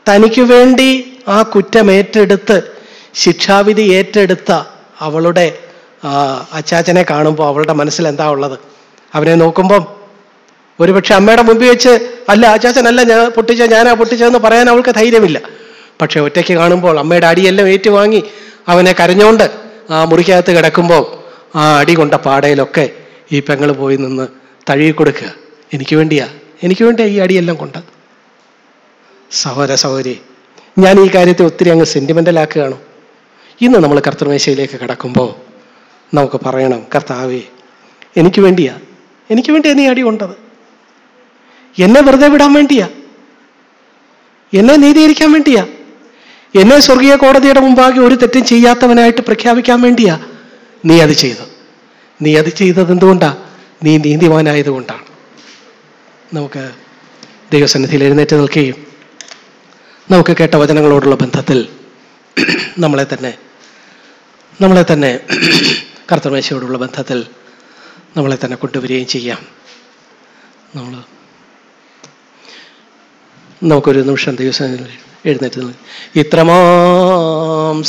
A: തനിക്ക് വേണ്ടി ആ കുറ്റം ഏറ്റെടുത്ത് ശിക്ഷാവിധി ഏറ്റെടുത്ത അവളുടെ അച്ചാച്ചനെ കാണുമ്പോൾ അവളുടെ മനസ്സിൽ എന്താ ഉള്ളത് അവനെ നോക്കുമ്പം ഒരുപക്ഷെ അമ്മയുടെ മുമ്പിൽ വെച്ച് അല്ല അച്ചാച്ചനല്ല ഞാൻ പൊട്ടിച്ച ഞാനാ പൊട്ടിച്ചതെന്ന് പറയാൻ അവൾക്ക് ധൈര്യമില്ല പക്ഷെ ഒറ്റയ്ക്ക് കാണുമ്പോൾ അമ്മയുടെ അടിയെല്ലാം ഏറ്റുവാങ്ങി അവനെ കരഞ്ഞുകൊണ്ട് ആ മുറിക്കകത്ത് കിടക്കുമ്പോൾ ആ അടി കൊണ്ട പാടയിലൊക്കെ ഈ പെങ്ങൾ പോയി നിന്ന് തഴുകി കൊടുക്കുക എനിക്ക് വേണ്ടിയാ എനിക്ക് വേണ്ടി ഈ അടിയെല്ലാം കൊണ്ട് സഹോദര സഹോദരി ഞാൻ ഈ കാര്യത്തെ ഒത്തിരി അങ്ങ് സെൻറ്റിമെൻ്റലാക്കുകയാണ് ഇന്ന് നമ്മൾ കർത്തൃമേശയിലേക്ക് കടക്കുമ്പോൾ നമുക്ക് പറയണം കർത്താവേ എനിക്ക് വേണ്ടിയാ എനിക്ക് വേണ്ടിയാ നീ അടി കൊണ്ടത് എന്നെ വെറുതെ വിടാൻ വേണ്ടിയാ എന്നെ നീതീകരിക്കാൻ വേണ്ടിയാ എന്നെ സ്വർഗീയ കോടതിയുടെ മുമ്പാകെ ഒരു തെറ്റും ചെയ്യാത്തവനായിട്ട് പ്രഖ്യാപിക്കാൻ വേണ്ടിയാ നീ അത് ചെയ്തത് നീ അത് ചെയ്തത് എന്തുകൊണ്ടാ നീ നീതിമാനായതുകൊണ്ടാണ് നമുക്ക് ദൈവസന്നിധിയിൽ എഴുന്നേറ്റ് നിൽക്കുകയും നമുക്ക് കേട്ട വചനങ്ങളോടുള്ള ബന്ധത്തിൽ നമ്മളെ തന്നെ നമ്മളെ തന്നെ കർത്തമേശയോടുള്ള ബന്ധത്തിൽ നമ്മളെ തന്നെ കൊണ്ടുവരികയും ചെയ്യാം നമ്മൾ നമുക്കൊരു നിമിഷം ദിവസം എഴുന്നേറ്റ് ഇത്രമാം